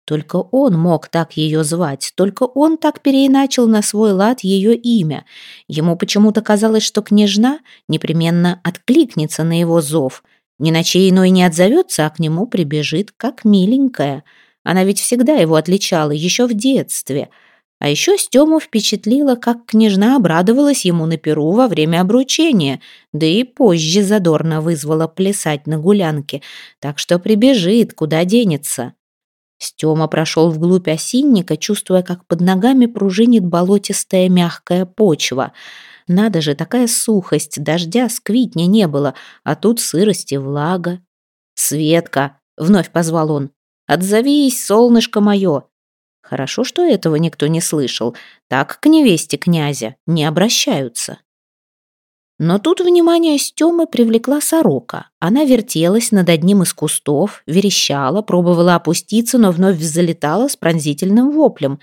Только он мог так ее звать, только он так переиначил на свой лад ее имя. Ему почему-то казалось, что княжна непременно откликнется на его зов. Ни на чей иной не отзовется, а к нему прибежит, как миленькая. Она ведь всегда его отличала, еще в детстве — а еще Стему впечатлило, как княжна обрадовалась ему на перу во время обручения, да и позже задорно вызвала плясать на гулянке, так что прибежит, куда денется. Стема прошел вглубь осинника, чувствуя, как под ногами пружинит болотистая мягкая почва. Надо же, такая сухость, дождя с квитня не было, а тут сырость и влага. «Светка!» — вновь позвал он. «Отзовись, солнышко мое!» Хорошо, что этого никто не слышал. Так к невесте князя не обращаются. Но тут внимание Стёмы привлекла сорока. Она вертелась над одним из кустов, верещала, пробовала опуститься, но вновь залетала с пронзительным воплем.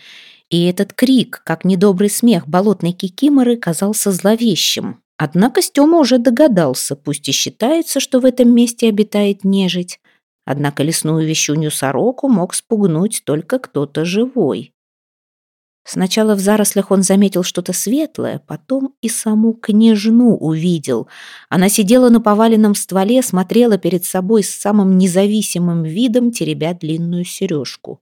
И этот крик, как недобрый смех болотной кикиморы, казался зловещим. Однако Стёма уже догадался, пусть и считается, что в этом месте обитает нежить. Однако лесную вещунью сороку мог спугнуть только кто-то живой. Сначала в зарослях он заметил что-то светлое, потом и саму княжну увидел. Она сидела на поваленном стволе, смотрела перед собой с самым независимым видом, теребя длинную сережку.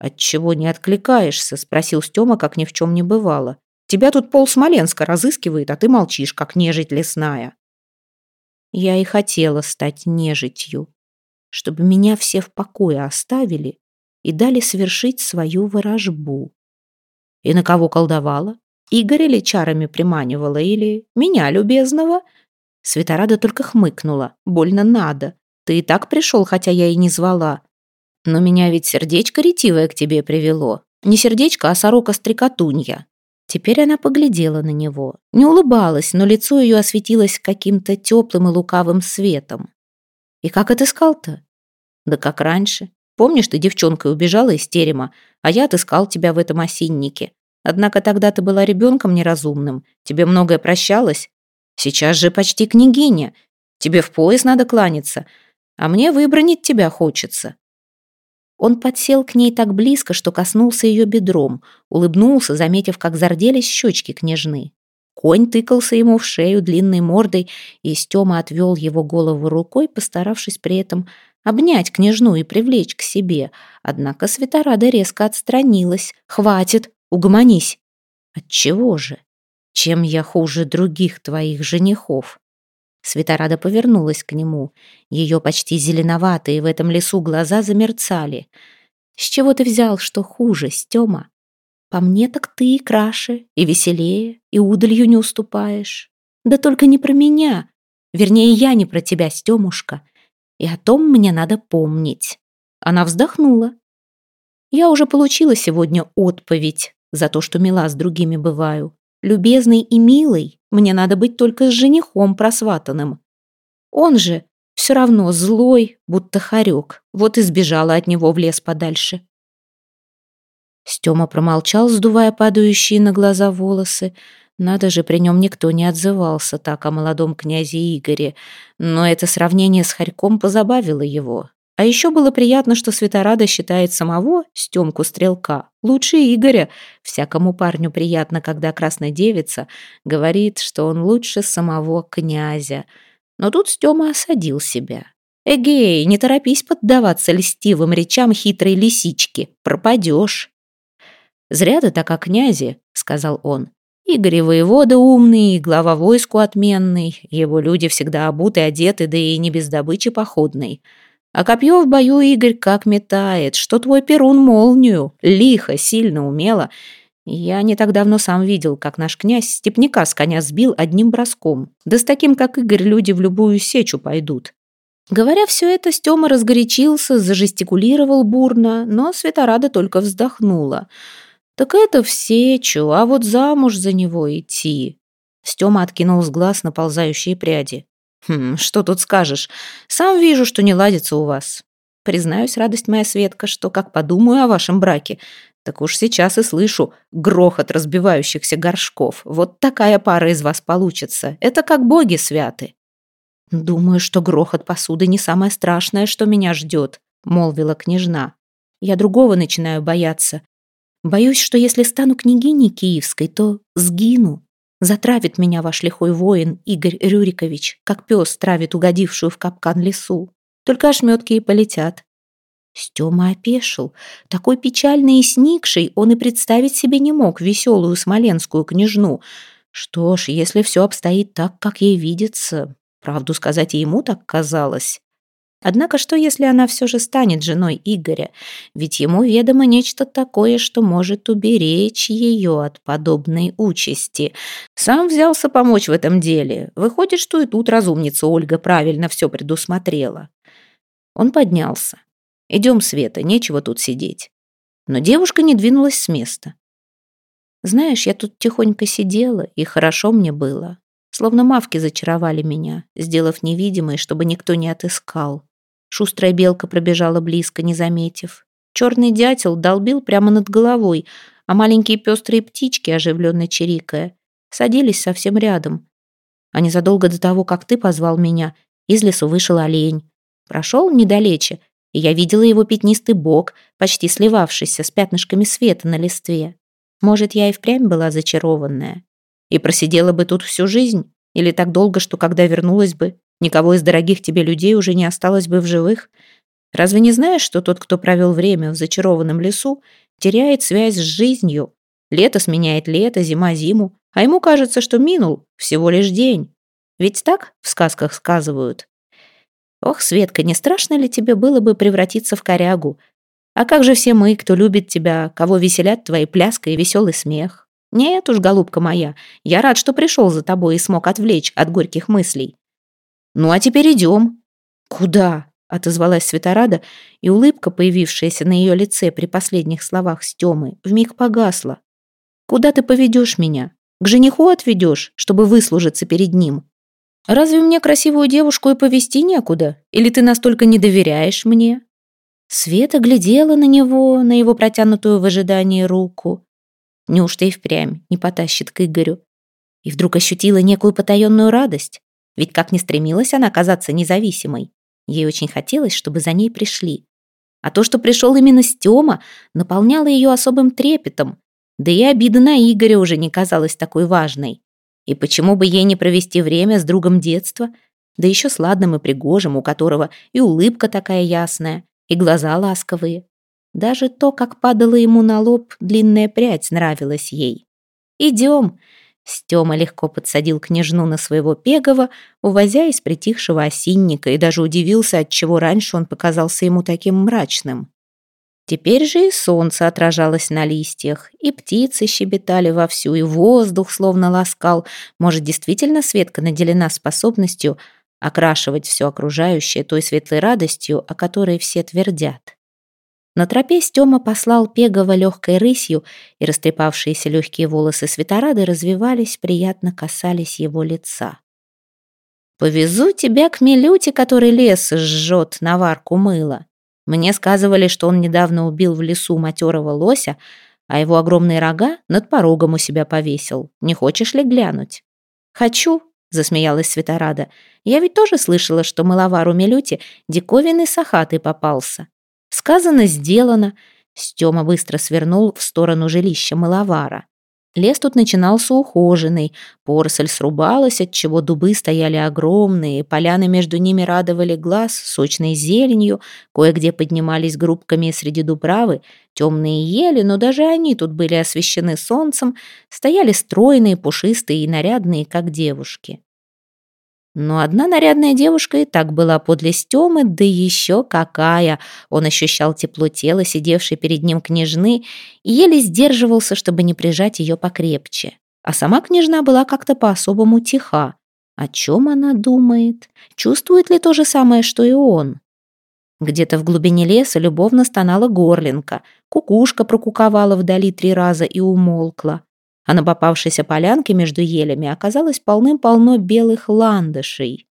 «Отчего не откликаешься?» — спросил Стема, как ни в чем не бывало. «Тебя тут пол Смоленска разыскивает, а ты молчишь, как нежить лесная». Я и хотела стать нежитью, чтобы меня все в покое оставили и дали совершить свою ворожбу. И на кого колдовала? Игоря ли чарами приманивала или меня, любезного? Светорада только хмыкнула. Больно надо. Ты и так пришел, хотя я и не звала. Но меня ведь сердечко ретивое к тебе привело. Не сердечко, а сорока-стрекотунья. Теперь она поглядела на него. Не улыбалась, но лицо ее осветилось каким-то теплым и лукавым светом. И как отыскал-то? Да как раньше. Помнишь, ты девчонкой убежала из терема, а я отыскал тебя в этом осиннике. Однако тогда ты была ребенком неразумным, тебе многое прощалось. Сейчас же почти княгиня. Тебе в пояс надо кланяться, а мне выбронить тебя хочется». Он подсел к ней так близко, что коснулся ее бедром, улыбнулся, заметив, как зарделись щечки княжны. Конь тыкался ему в шею длинной мордой, и Стема отвел его голову рукой, постаравшись при этом обнять княжну и привлечь к себе. Однако Светорада резко отстранилась. «Хватит, угомонись!» «Отчего же? Чем я хуже других твоих женихов?» Светорада повернулась к нему. Ее почти зеленоватые в этом лесу глаза замерцали. «С чего ты взял, что хуже, Стема? По мне так ты и краше, и веселее, и удалью не уступаешь. Да только не про меня. Вернее, я не про тебя, Стемушка. И о том мне надо помнить. Она вздохнула. Я уже получила сегодня отповедь за то, что мила с другими бываю. Любезный и милый мне надо быть только с женихом просватанным. Он же все равно злой, будто хорек. Вот и сбежала от него в лес подальше. Стёма промолчал, сдувая падающие на глаза волосы. Надо же, при нем никто не отзывался так о молодом князе Игоре. Но это сравнение с Харьком позабавило его. А еще было приятно, что Светорада считает самого, Стемку Стрелка, лучше Игоря. Всякому парню приятно, когда красная девица говорит, что он лучше самого князя. Но тут Стема осадил себя. «Эгей, не торопись поддаваться льстивым речам хитрой лисички, пропадешь». «Зря ты так о князе», — сказал он. Игорь воевода умный, глава войску отменный, его люди всегда обуты, одеты, да и не без добычи походной. А копье в бою Игорь как метает, что твой перун молнию, лихо, сильно, умело. Я не так давно сам видел, как наш князь степняка с коня сбил одним броском. Да с таким, как Игорь, люди в любую сечу пойдут. Говоря все это, Стема разгорячился, зажестикулировал бурно, но Светорада только вздохнула. «Так это в сечу, а вот замуж за него идти». Стема откинул с глаз наползающие пряди. Хм, что тут скажешь? Сам вижу, что не ладится у вас. Признаюсь, радость моя Светка, что как подумаю о вашем браке, так уж сейчас и слышу грохот разбивающихся горшков. Вот такая пара из вас получится. Это как боги святы. Думаю, что грохот посуды не самое страшное, что меня ждет, молвила княжна. Я другого начинаю бояться. Боюсь, что если стану княгиней киевской, то сгину. Затравит меня ваш лихой воин, Игорь Рюрикович, как пес травит угодившую в капкан лесу. Только ошметки и полетят. Стёма опешил. Такой печальный и сникший он и представить себе не мог веселую смоленскую княжну. Что ж, если все обстоит так, как ей видится, правду сказать и ему так казалось. Однако что, если она все же станет женой Игоря? Ведь ему ведомо нечто такое, что может уберечь ее от подобной участи. Сам взялся помочь в этом деле. Выходит, что и тут разумница Ольга правильно все предусмотрела. Он поднялся. «Идем, Света, нечего тут сидеть». Но девушка не двинулась с места. «Знаешь, я тут тихонько сидела, и хорошо мне было. Словно мавки зачаровали меня, сделав невидимой, чтобы никто не отыскал. Шустрая белка пробежала близко, не заметив. Черный дятел долбил прямо над головой, а маленькие пестрые птички, оживленно чирикая, садились совсем рядом. А незадолго до того, как ты позвал меня, из лесу вышел олень. Прошел недалече, и я видела его пятнистый бок, почти сливавшийся с пятнышками света на листве. Может, я и впрямь была зачарованная. И просидела бы тут всю жизнь, или так долго, что когда вернулась бы, Никого из дорогих тебе людей уже не осталось бы в живых. Разве не знаешь, что тот, кто провел время в зачарованном лесу, теряет связь с жизнью? Лето сменяет лето, зима зиму, а ему кажется, что минул всего лишь день. Ведь так в сказках сказывают. Ох, Светка, не страшно ли тебе было бы превратиться в корягу? А как же все мы, кто любит тебя, кого веселят твои пляска и веселый смех? Нет уж, голубка моя, я рад, что пришел за тобой и смог отвлечь от горьких мыслей. «Ну, а теперь идем». «Куда?» — отозвалась Светорада, и улыбка, появившаяся на ее лице при последних словах Стемы, вмиг погасла. «Куда ты поведешь меня? К жениху отведешь, чтобы выслужиться перед ним? Разве мне красивую девушку и повести некуда? Или ты настолько не доверяешь мне?» Света глядела на него, на его протянутую в ожидании руку. Неужто и впрямь не потащит к Игорю? И вдруг ощутила некую потаенную радость. Ведь как ни стремилась она казаться независимой, ей очень хотелось, чтобы за ней пришли. А то, что пришел именно Стёма, наполняло ее особым трепетом. Да и обида на Игоря уже не казалась такой важной. И почему бы ей не провести время с другом детства, да еще сладным и пригожим, у которого и улыбка такая ясная, и глаза ласковые. Даже то, как падала ему на лоб длинная прядь, нравилось ей. «Идем», Стёма легко подсадил княжну на своего пегова, увозя из притихшего осинника, и даже удивился, отчего раньше он показался ему таким мрачным. Теперь же и солнце отражалось на листьях, и птицы щебетали вовсю, и воздух словно ласкал. Может, действительно Светка наделена способностью окрашивать все окружающее той светлой радостью, о которой все твердят. На тропе Стёма послал Пегова легкой рысью, и растрепавшиеся легкие волосы Светорады развивались, приятно касались его лица. «Повезу тебя к Милюте, который лес жжет на варку мыла. Мне сказывали, что он недавно убил в лесу матерого лося, а его огромные рога над порогом у себя повесил. Не хочешь ли глянуть?» «Хочу», — засмеялась Светорада. «Я ведь тоже слышала, что мыловару Милюте диковинный сахатый попался. Сказано, сделано». Стёма быстро свернул в сторону жилища мыловара. Лес тут начинался ухоженный, поросль срубалась, отчего дубы стояли огромные, поляны между ними радовали глаз сочной зеленью, кое-где поднимались группками среди дубравы, темные ели, но даже они тут были освещены солнцем, стояли стройные, пушистые и нарядные, как девушки. Но одна нарядная девушка и так была подле Стёмы, да еще какая! Он ощущал тепло тела, сидевшей перед ним княжны, и еле сдерживался, чтобы не прижать ее покрепче. А сама княжна была как-то по-особому тиха. О чем она думает? Чувствует ли то же самое, что и он? Где-то в глубине леса любовно стонала горлинка. Кукушка прокуковала вдали три раза и умолкла а на попавшейся полянке между елями оказалось полным-полно белых ландышей.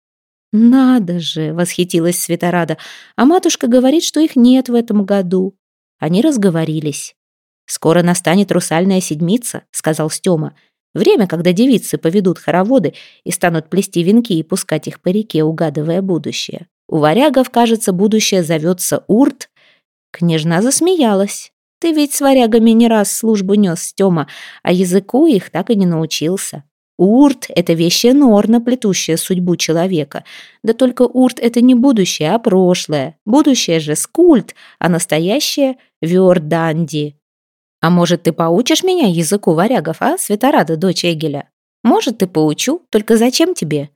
«Надо же!» — восхитилась Светорада. «А матушка говорит, что их нет в этом году». Они разговорились. «Скоро настанет русальная седмица», — сказал Стёма. «Время, когда девицы поведут хороводы и станут плести венки и пускать их по реке, угадывая будущее. У варягов, кажется, будущее зовется Урт». Княжна засмеялась. Ты ведь с варягами не раз службу нес, Стёма, а языку их так и не научился. Урт — это вещая норна, плетущая судьбу человека. Да только урт — это не будущее, а прошлое. Будущее же скульт, а настоящее — вёрданди. А может, ты поучишь меня языку варягов, а, Светорада, дочь Эгеля? Может, ты поучу, только зачем тебе?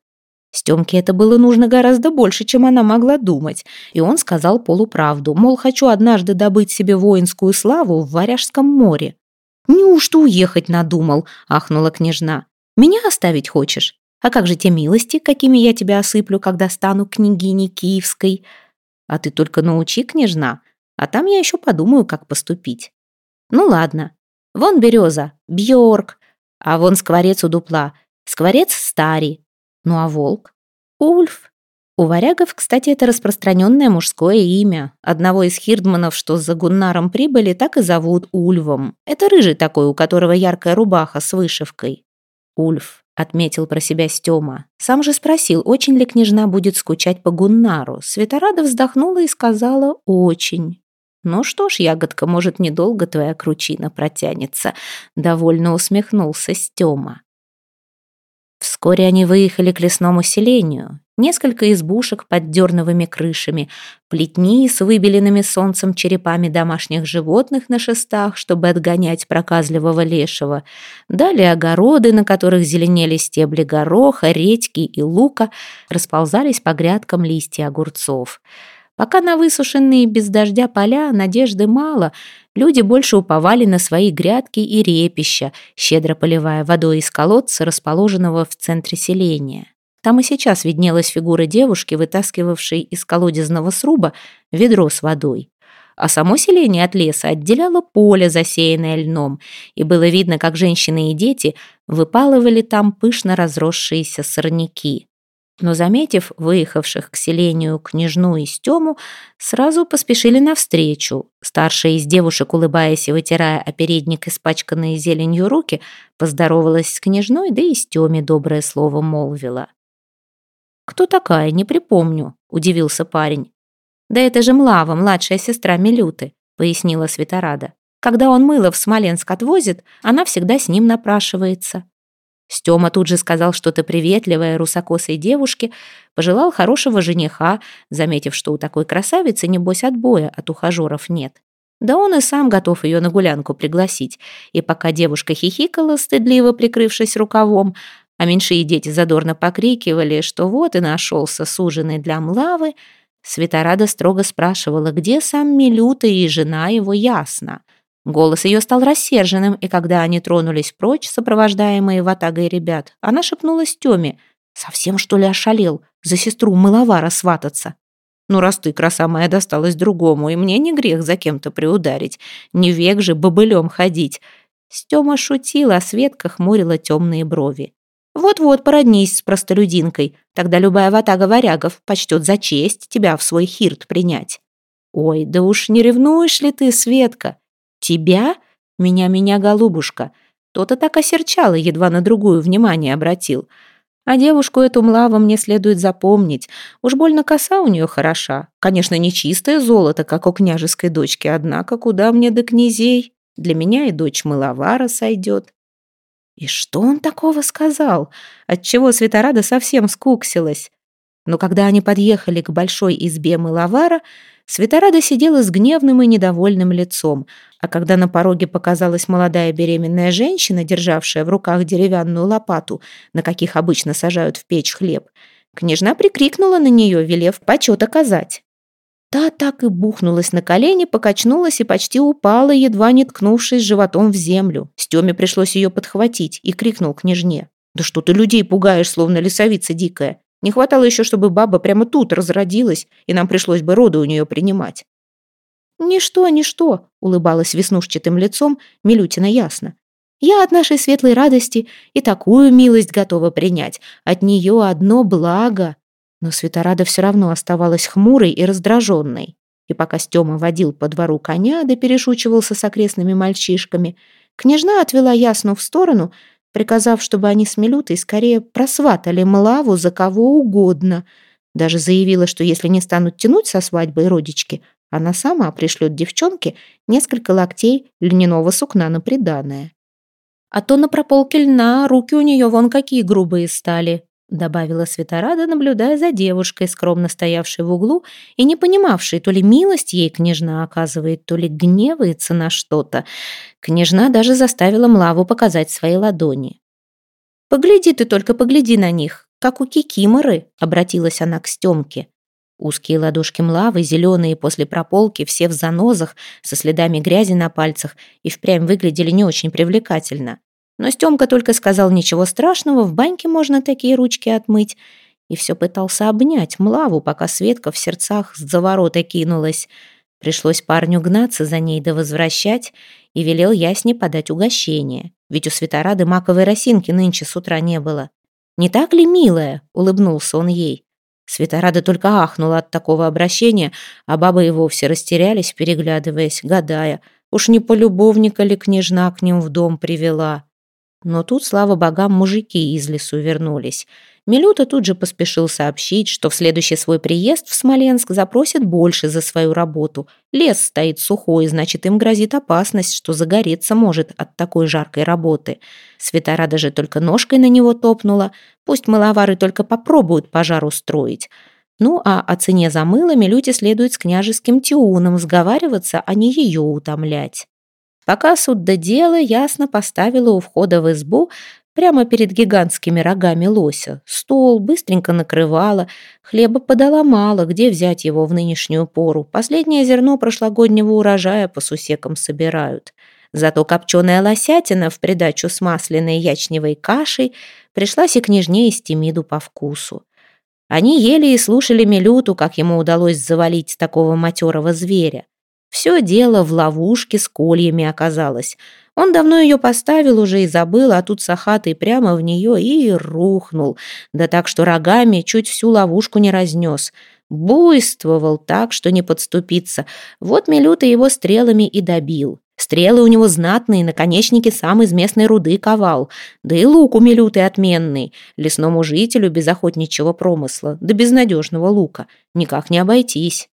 Стёмке это было нужно гораздо больше, чем она могла думать, и он сказал полуправду, мол, хочу однажды добыть себе воинскую славу в Варяжском море. «Неужто уехать надумал?» — ахнула княжна. «Меня оставить хочешь? А как же те милости, какими я тебя осыплю, когда стану княгиней Киевской? А ты только научи, княжна, а там я еще подумаю, как поступить. Ну ладно, вон береза, Бьорк, а вон скворец у дупла, скворец старий, ну а волк? Ульф. У варягов, кстати, это распространенное мужское имя. Одного из хирдманов, что за Гуннаром прибыли, так и зовут Ульвом. Это рыжий такой, у которого яркая рубаха с вышивкой. Ульф, отметил про себя Стёма. Сам же спросил, очень ли княжна будет скучать по Гуннару. Светорада вздохнула и сказала «очень». «Ну что ж, ягодка, может, недолго твоя кручина протянется», — довольно усмехнулся Стёма. Вскоре они выехали к лесному селению. Несколько избушек под дерновыми крышами, плетни с выбеленными солнцем черепами домашних животных на шестах, чтобы отгонять проказливого лешего. Далее огороды, на которых зеленели стебли гороха, редьки и лука, расползались по грядкам листья огурцов. Пока на высушенные без дождя поля надежды мало, люди больше уповали на свои грядки и репища, щедро поливая водой из колодца, расположенного в центре селения. Там и сейчас виднелась фигура девушки, вытаскивавшей из колодезного сруба ведро с водой. А само селение от леса отделяло поле, засеянное льном, и было видно, как женщины и дети выпалывали там пышно разросшиеся сорняки но, заметив выехавших к селению княжну и Стему, сразу поспешили навстречу. Старшая из девушек, улыбаясь и вытирая опередник испачканные зеленью руки, поздоровалась с княжной, да и Стеме доброе слово молвила. «Кто такая, не припомню», — удивился парень. «Да это же Млава, младшая сестра Милюты», — пояснила Светорада. «Когда он мыло в Смоленск отвозит, она всегда с ним напрашивается». Стёма тут же сказал что-то приветливое русокосой девушке, пожелал хорошего жениха, заметив, что у такой красавицы, небось, отбоя от ухажеров нет. Да он и сам готов ее на гулянку пригласить. И пока девушка хихикала, стыдливо прикрывшись рукавом, а меньшие дети задорно покрикивали, что вот и нашелся суженый для Млавы, Светорада строго спрашивала, где сам Милюта и жена его ясно. Голос ее стал рассерженным, и когда они тронулись прочь, сопровождаемые ватагой ребят, она шепнула Стеме. «Совсем, что ли, ошалел? За сестру мыловара свататься?» «Ну, раз ты, краса моя, досталась другому, и мне не грех за кем-то приударить. Не век же бобылем ходить». Стема шутила, а Светка хмурила темные брови. «Вот-вот, породнись с простолюдинкой, тогда любая ватага варягов почтет за честь тебя в свой хирт принять». «Ой, да уж не ревнуешь ли ты, Светка?» «Тебя?» Меня-меня, голубушка. То-то так осерчало, едва на другую внимание обратил. А девушку эту млава мне следует запомнить. Уж больно коса у нее хороша. Конечно, не чистое золото, как у княжеской дочки, однако куда мне до князей? Для меня и дочь мыловара сойдет. И что он такого сказал? Отчего Светорада совсем скуксилась? Но когда они подъехали к большой избе мыловара, Светорада сидела с гневным и недовольным лицом, а когда на пороге показалась молодая беременная женщина, державшая в руках деревянную лопату, на каких обычно сажают в печь хлеб, княжна прикрикнула на нее, велев почет оказать. Та так и бухнулась на колени, покачнулась и почти упала, едва не ткнувшись животом в землю. Стеме пришлось ее подхватить и крикнул княжне. «Да что ты людей пугаешь, словно лисовица дикая? Не хватало еще, чтобы баба прямо тут разродилась, и нам пришлось бы роды у нее принимать. «Ничто, ничто», — улыбалась веснушчатым лицом Милютина ясно. «Я от нашей светлой радости и такую милость готова принять. От нее одно благо». Но Светорада все равно оставалась хмурой и раздраженной. И пока Стема водил по двору коня да перешучивался с окрестными мальчишками, княжна отвела Ясну в сторону — приказав, чтобы они с Милютой скорее просватали Млаву за кого угодно. Даже заявила, что если не станут тянуть со свадьбой родички, она сама пришлет девчонке несколько локтей льняного сукна на приданое. А то на прополке льна руки у нее вон какие грубые стали добавила Светорада, наблюдая за девушкой, скромно стоявшей в углу и не понимавшей, то ли милость ей княжна оказывает, то ли гневается на что-то. Княжна даже заставила Млаву показать свои ладони. «Погляди ты только, погляди на них, как у кикиморы», — обратилась она к Стемке. Узкие ладошки Млавы, зеленые после прополки, все в занозах, со следами грязи на пальцах, и впрямь выглядели не очень привлекательно. Но Стёмка только сказал ничего страшного, в баньке можно такие ручки отмыть. И все пытался обнять Млаву, пока Светка в сердцах за ворота кинулась. Пришлось парню гнаться за ней да возвращать и велел Ясне подать угощение. Ведь у Светорады маковой росинки нынче с утра не было. «Не так ли, милая?» — улыбнулся он ей. Светорада только ахнула от такого обращения, а бабы и вовсе растерялись, переглядываясь, гадая, уж не полюбовника ли княжна к ним в дом привела. Но тут, слава богам, мужики из лесу вернулись. Милюта тут же поспешил сообщить, что в следующий свой приезд в Смоленск запросит больше за свою работу. Лес стоит сухой, значит, им грозит опасность, что загореться может от такой жаркой работы. Светорада же только ножкой на него топнула. Пусть маловары только попробуют пожар устроить. Ну, а о цене за мыло Милюте следует с княжеским тиуном сговариваться, а не ее утомлять. Пока суд до дела ясно поставила у входа в избу прямо перед гигантскими рогами лося. Стол быстренько накрывала, хлеба подала мало, где взять его в нынешнюю пору. Последнее зерно прошлогоднего урожая по сусекам собирают. Зато копченая лосятина в придачу с масляной ячневой кашей пришлась и княжне Истемиду по вкусу. Они ели и слушали Милюту, как ему удалось завалить такого матерого зверя. Все дело в ловушке с кольями оказалось. Он давно ее поставил уже и забыл, а тут сахатый прямо в нее и рухнул. Да так, что рогами чуть всю ловушку не разнес. Буйствовал так, что не подступиться. Вот Милюта его стрелами и добил. Стрелы у него знатные, наконечники сам из местной руды ковал. Да и лук у Милюты отменный. Лесному жителю без охотничьего промысла, да безнадежного лука. Никак не обойтись.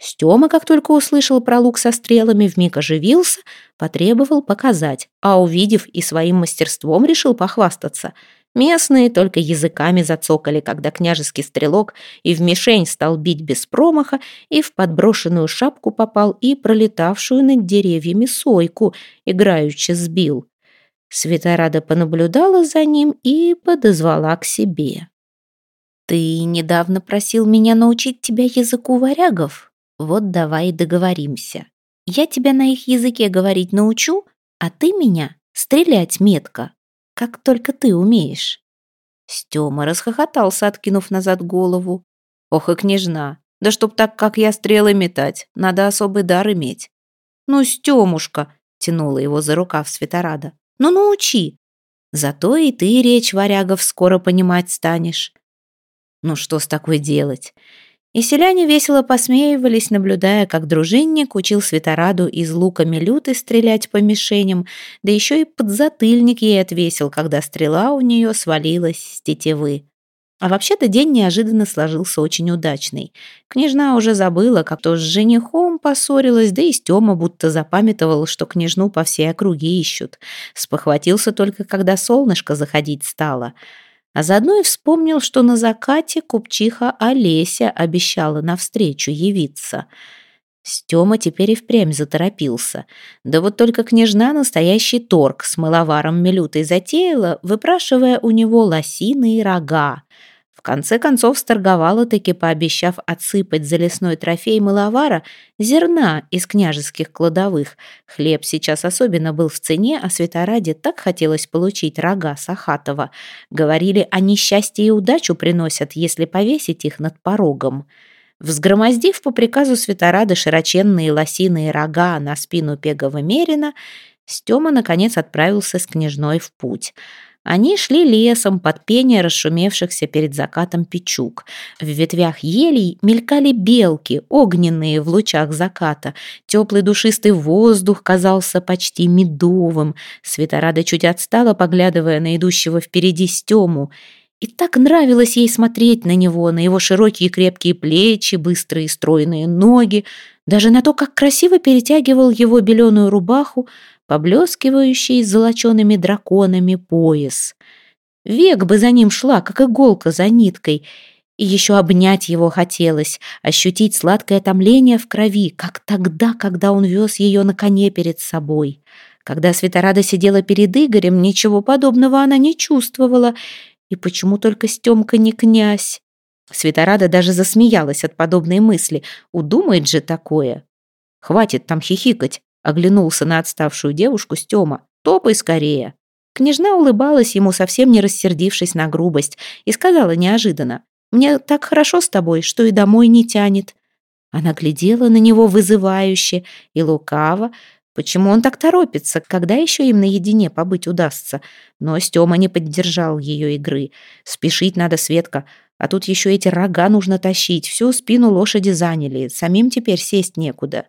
Стёма, как только услышал про лук со стрелами, вмиг оживился, потребовал показать, а увидев и своим мастерством решил похвастаться. Местные только языками зацокали, когда княжеский стрелок и в мишень стал бить без промаха, и в подброшенную шапку попал, и пролетавшую над деревьями сойку, играючи сбил. Светорада понаблюдала за ним и подозвала к себе. «Ты недавно просил меня научить тебя языку варягов?» Вот давай договоримся. Я тебя на их языке говорить научу, а ты меня стрелять метко, как только ты умеешь». Стёма расхохотался, откинув назад голову. «Ох и княжна, да чтоб так, как я стрелы метать, надо особый дар иметь». «Ну, Стёмушка», — тянула его за рукав Светорада, «ну научи. Зато и ты речь варягов скоро понимать станешь». «Ну что с такой делать? И селяне весело посмеивались, наблюдая, как дружинник учил Светораду из лука Милюты стрелять по мишеням, да еще и подзатыльник ей отвесил, когда стрела у нее свалилась с тетивы. А вообще-то день неожиданно сложился очень удачный. Княжна уже забыла, как то с женихом поссорилась, да и Стёма будто запамятовал, что княжну по всей округе ищут. Спохватился только, когда солнышко заходить стало — а заодно и вспомнил, что на закате купчиха Олеся обещала навстречу явиться. Стёма теперь и впрямь заторопился. Да вот только княжна настоящий торг с мыловаром Милютой затеяла, выпрашивая у него лосиные рога. В конце концов сторговала таки, пообещав отсыпать за лесной трофей мыловара зерна из княжеских кладовых. Хлеб сейчас особенно был в цене, а Светораде так хотелось получить рога Сахатова. Говорили, они счастье и удачу приносят, если повесить их над порогом. Взгромоздив по приказу Светорады широченные лосиные рога на спину Пегова Мерина, Стёма, наконец, отправился с княжной в путь — они шли лесом под пение расшумевшихся перед закатом печук. В ветвях елей мелькали белки, огненные в лучах заката. Теплый душистый воздух казался почти медовым. Светорада чуть отстала, поглядывая на идущего впереди Стему. И так нравилось ей смотреть на него, на его широкие крепкие плечи, быстрые стройные ноги, даже на то, как красиво перетягивал его беленую рубаху, поблескивающий золочеными драконами пояс. Век бы за ним шла, как иголка за ниткой, и еще обнять его хотелось, ощутить сладкое томление в крови, как тогда, когда он вез ее на коне перед собой. Когда Светорада сидела перед Игорем, ничего подобного она не чувствовала. И почему только Стемка не князь? Светорада даже засмеялась от подобной мысли. Удумает же такое. Хватит там хихикать. Оглянулся на отставшую девушку Стёма. «Топай скорее!» Княжна улыбалась ему, совсем не рассердившись на грубость, и сказала неожиданно. «Мне так хорошо с тобой, что и домой не тянет». Она глядела на него вызывающе и лукаво. Почему он так торопится, когда еще им наедине побыть удастся? Но Стёма не поддержал ее игры. Спешить надо, Светка, а тут еще эти рога нужно тащить, всю спину лошади заняли, самим теперь сесть некуда.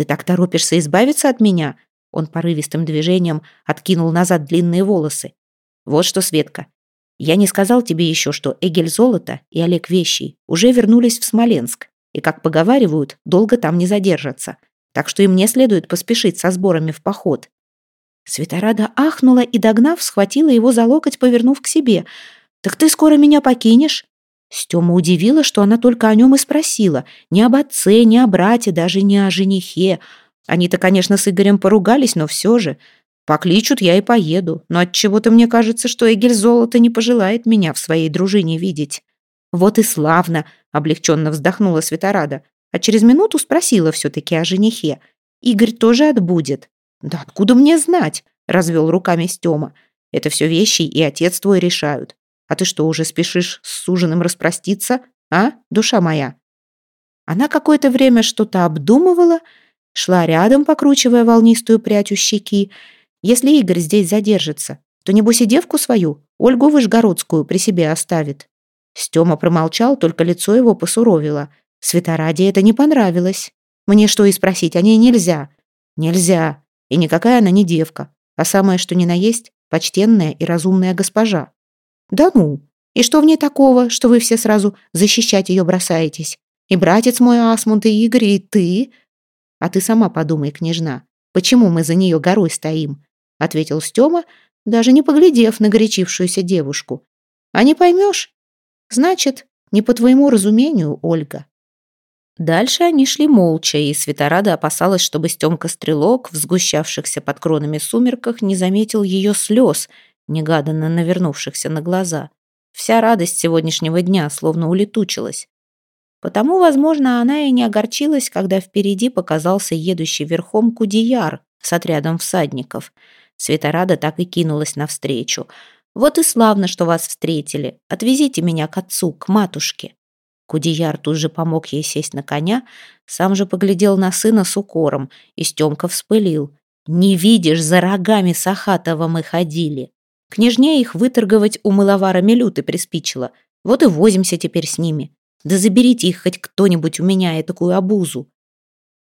«Ты так торопишься избавиться от меня?» Он порывистым движением откинул назад длинные волосы. «Вот что, Светка, я не сказал тебе еще, что Эгель Золото и Олег Вещий уже вернулись в Смоленск, и, как поговаривают, долго там не задержатся. Так что и мне следует поспешить со сборами в поход». Светорада ахнула и, догнав, схватила его за локоть, повернув к себе. «Так ты скоро меня покинешь?» Стёма удивила, что она только о нем и спросила. Ни об отце, ни о брате, даже не о женихе. Они-то, конечно, с Игорем поругались, но все же. Покличут, я и поеду. Но от чего то мне кажется, что Эгель Золото не пожелает меня в своей дружине видеть. Вот и славно, облегченно вздохнула Светорада. А через минуту спросила все-таки о женихе. Игорь тоже отбудет. Да откуда мне знать? Развел руками Стёма. Это все вещи и отец твой решают. А ты что, уже спешишь с суженым распроститься? А, душа моя?» Она какое-то время что-то обдумывала, шла рядом, покручивая волнистую прядь у щеки. «Если Игорь здесь задержится, то небось и девку свою, Ольгу Вышгородскую, при себе оставит». Стёма промолчал, только лицо его посуровило. Светораде это не понравилось. Мне что и спросить о ней нельзя. Нельзя. И никакая она не девка, а самое что ни на есть, почтенная и разумная госпожа. «Да ну! И что в ней такого, что вы все сразу защищать ее бросаетесь? И братец мой Асмунд, и Игорь, и ты? А ты сама подумай, княжна, почему мы за нее горой стоим?» ответил Стема, даже не поглядев на горячившуюся девушку. «А не поймешь? Значит, не по твоему разумению, Ольга». Дальше они шли молча, и Светорада опасалась, чтобы Стемка-стрелок в сгущавшихся под кронами сумерках не заметил ее слез — негаданно навернувшихся на глаза. Вся радость сегодняшнего дня словно улетучилась. Потому, возможно, она и не огорчилась, когда впереди показался едущий верхом Кудияр с отрядом всадников. Светорада так и кинулась навстречу. «Вот и славно, что вас встретили. Отвезите меня к отцу, к матушке». Кудияр тут же помог ей сесть на коня, сам же поглядел на сына с укором, и Стемка вспылил. «Не видишь, за рогами Сахатова мы ходили. Княжне их выторговать у мыловара Милюты приспичило. Вот и возимся теперь с ними. Да заберите их хоть кто-нибудь у меня и такую обузу.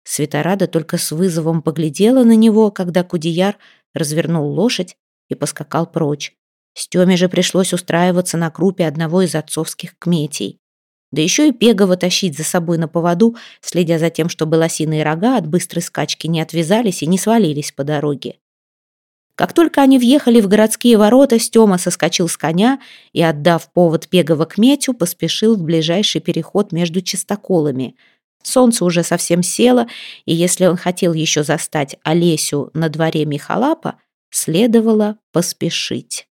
Светорада только с вызовом поглядела на него, когда Кудияр развернул лошадь и поскакал прочь. Стеме же пришлось устраиваться на крупе одного из отцовских кметей. Да еще и Пегова тащить за собой на поводу, следя за тем, чтобы лосиные рога от быстрой скачки не отвязались и не свалились по дороге. Как только они въехали в городские ворота, Стема соскочил с коня и, отдав повод Пегова к Метю, поспешил в ближайший переход между чистоколами. Солнце уже совсем село, и если он хотел еще застать Олесю на дворе Михалапа, следовало поспешить.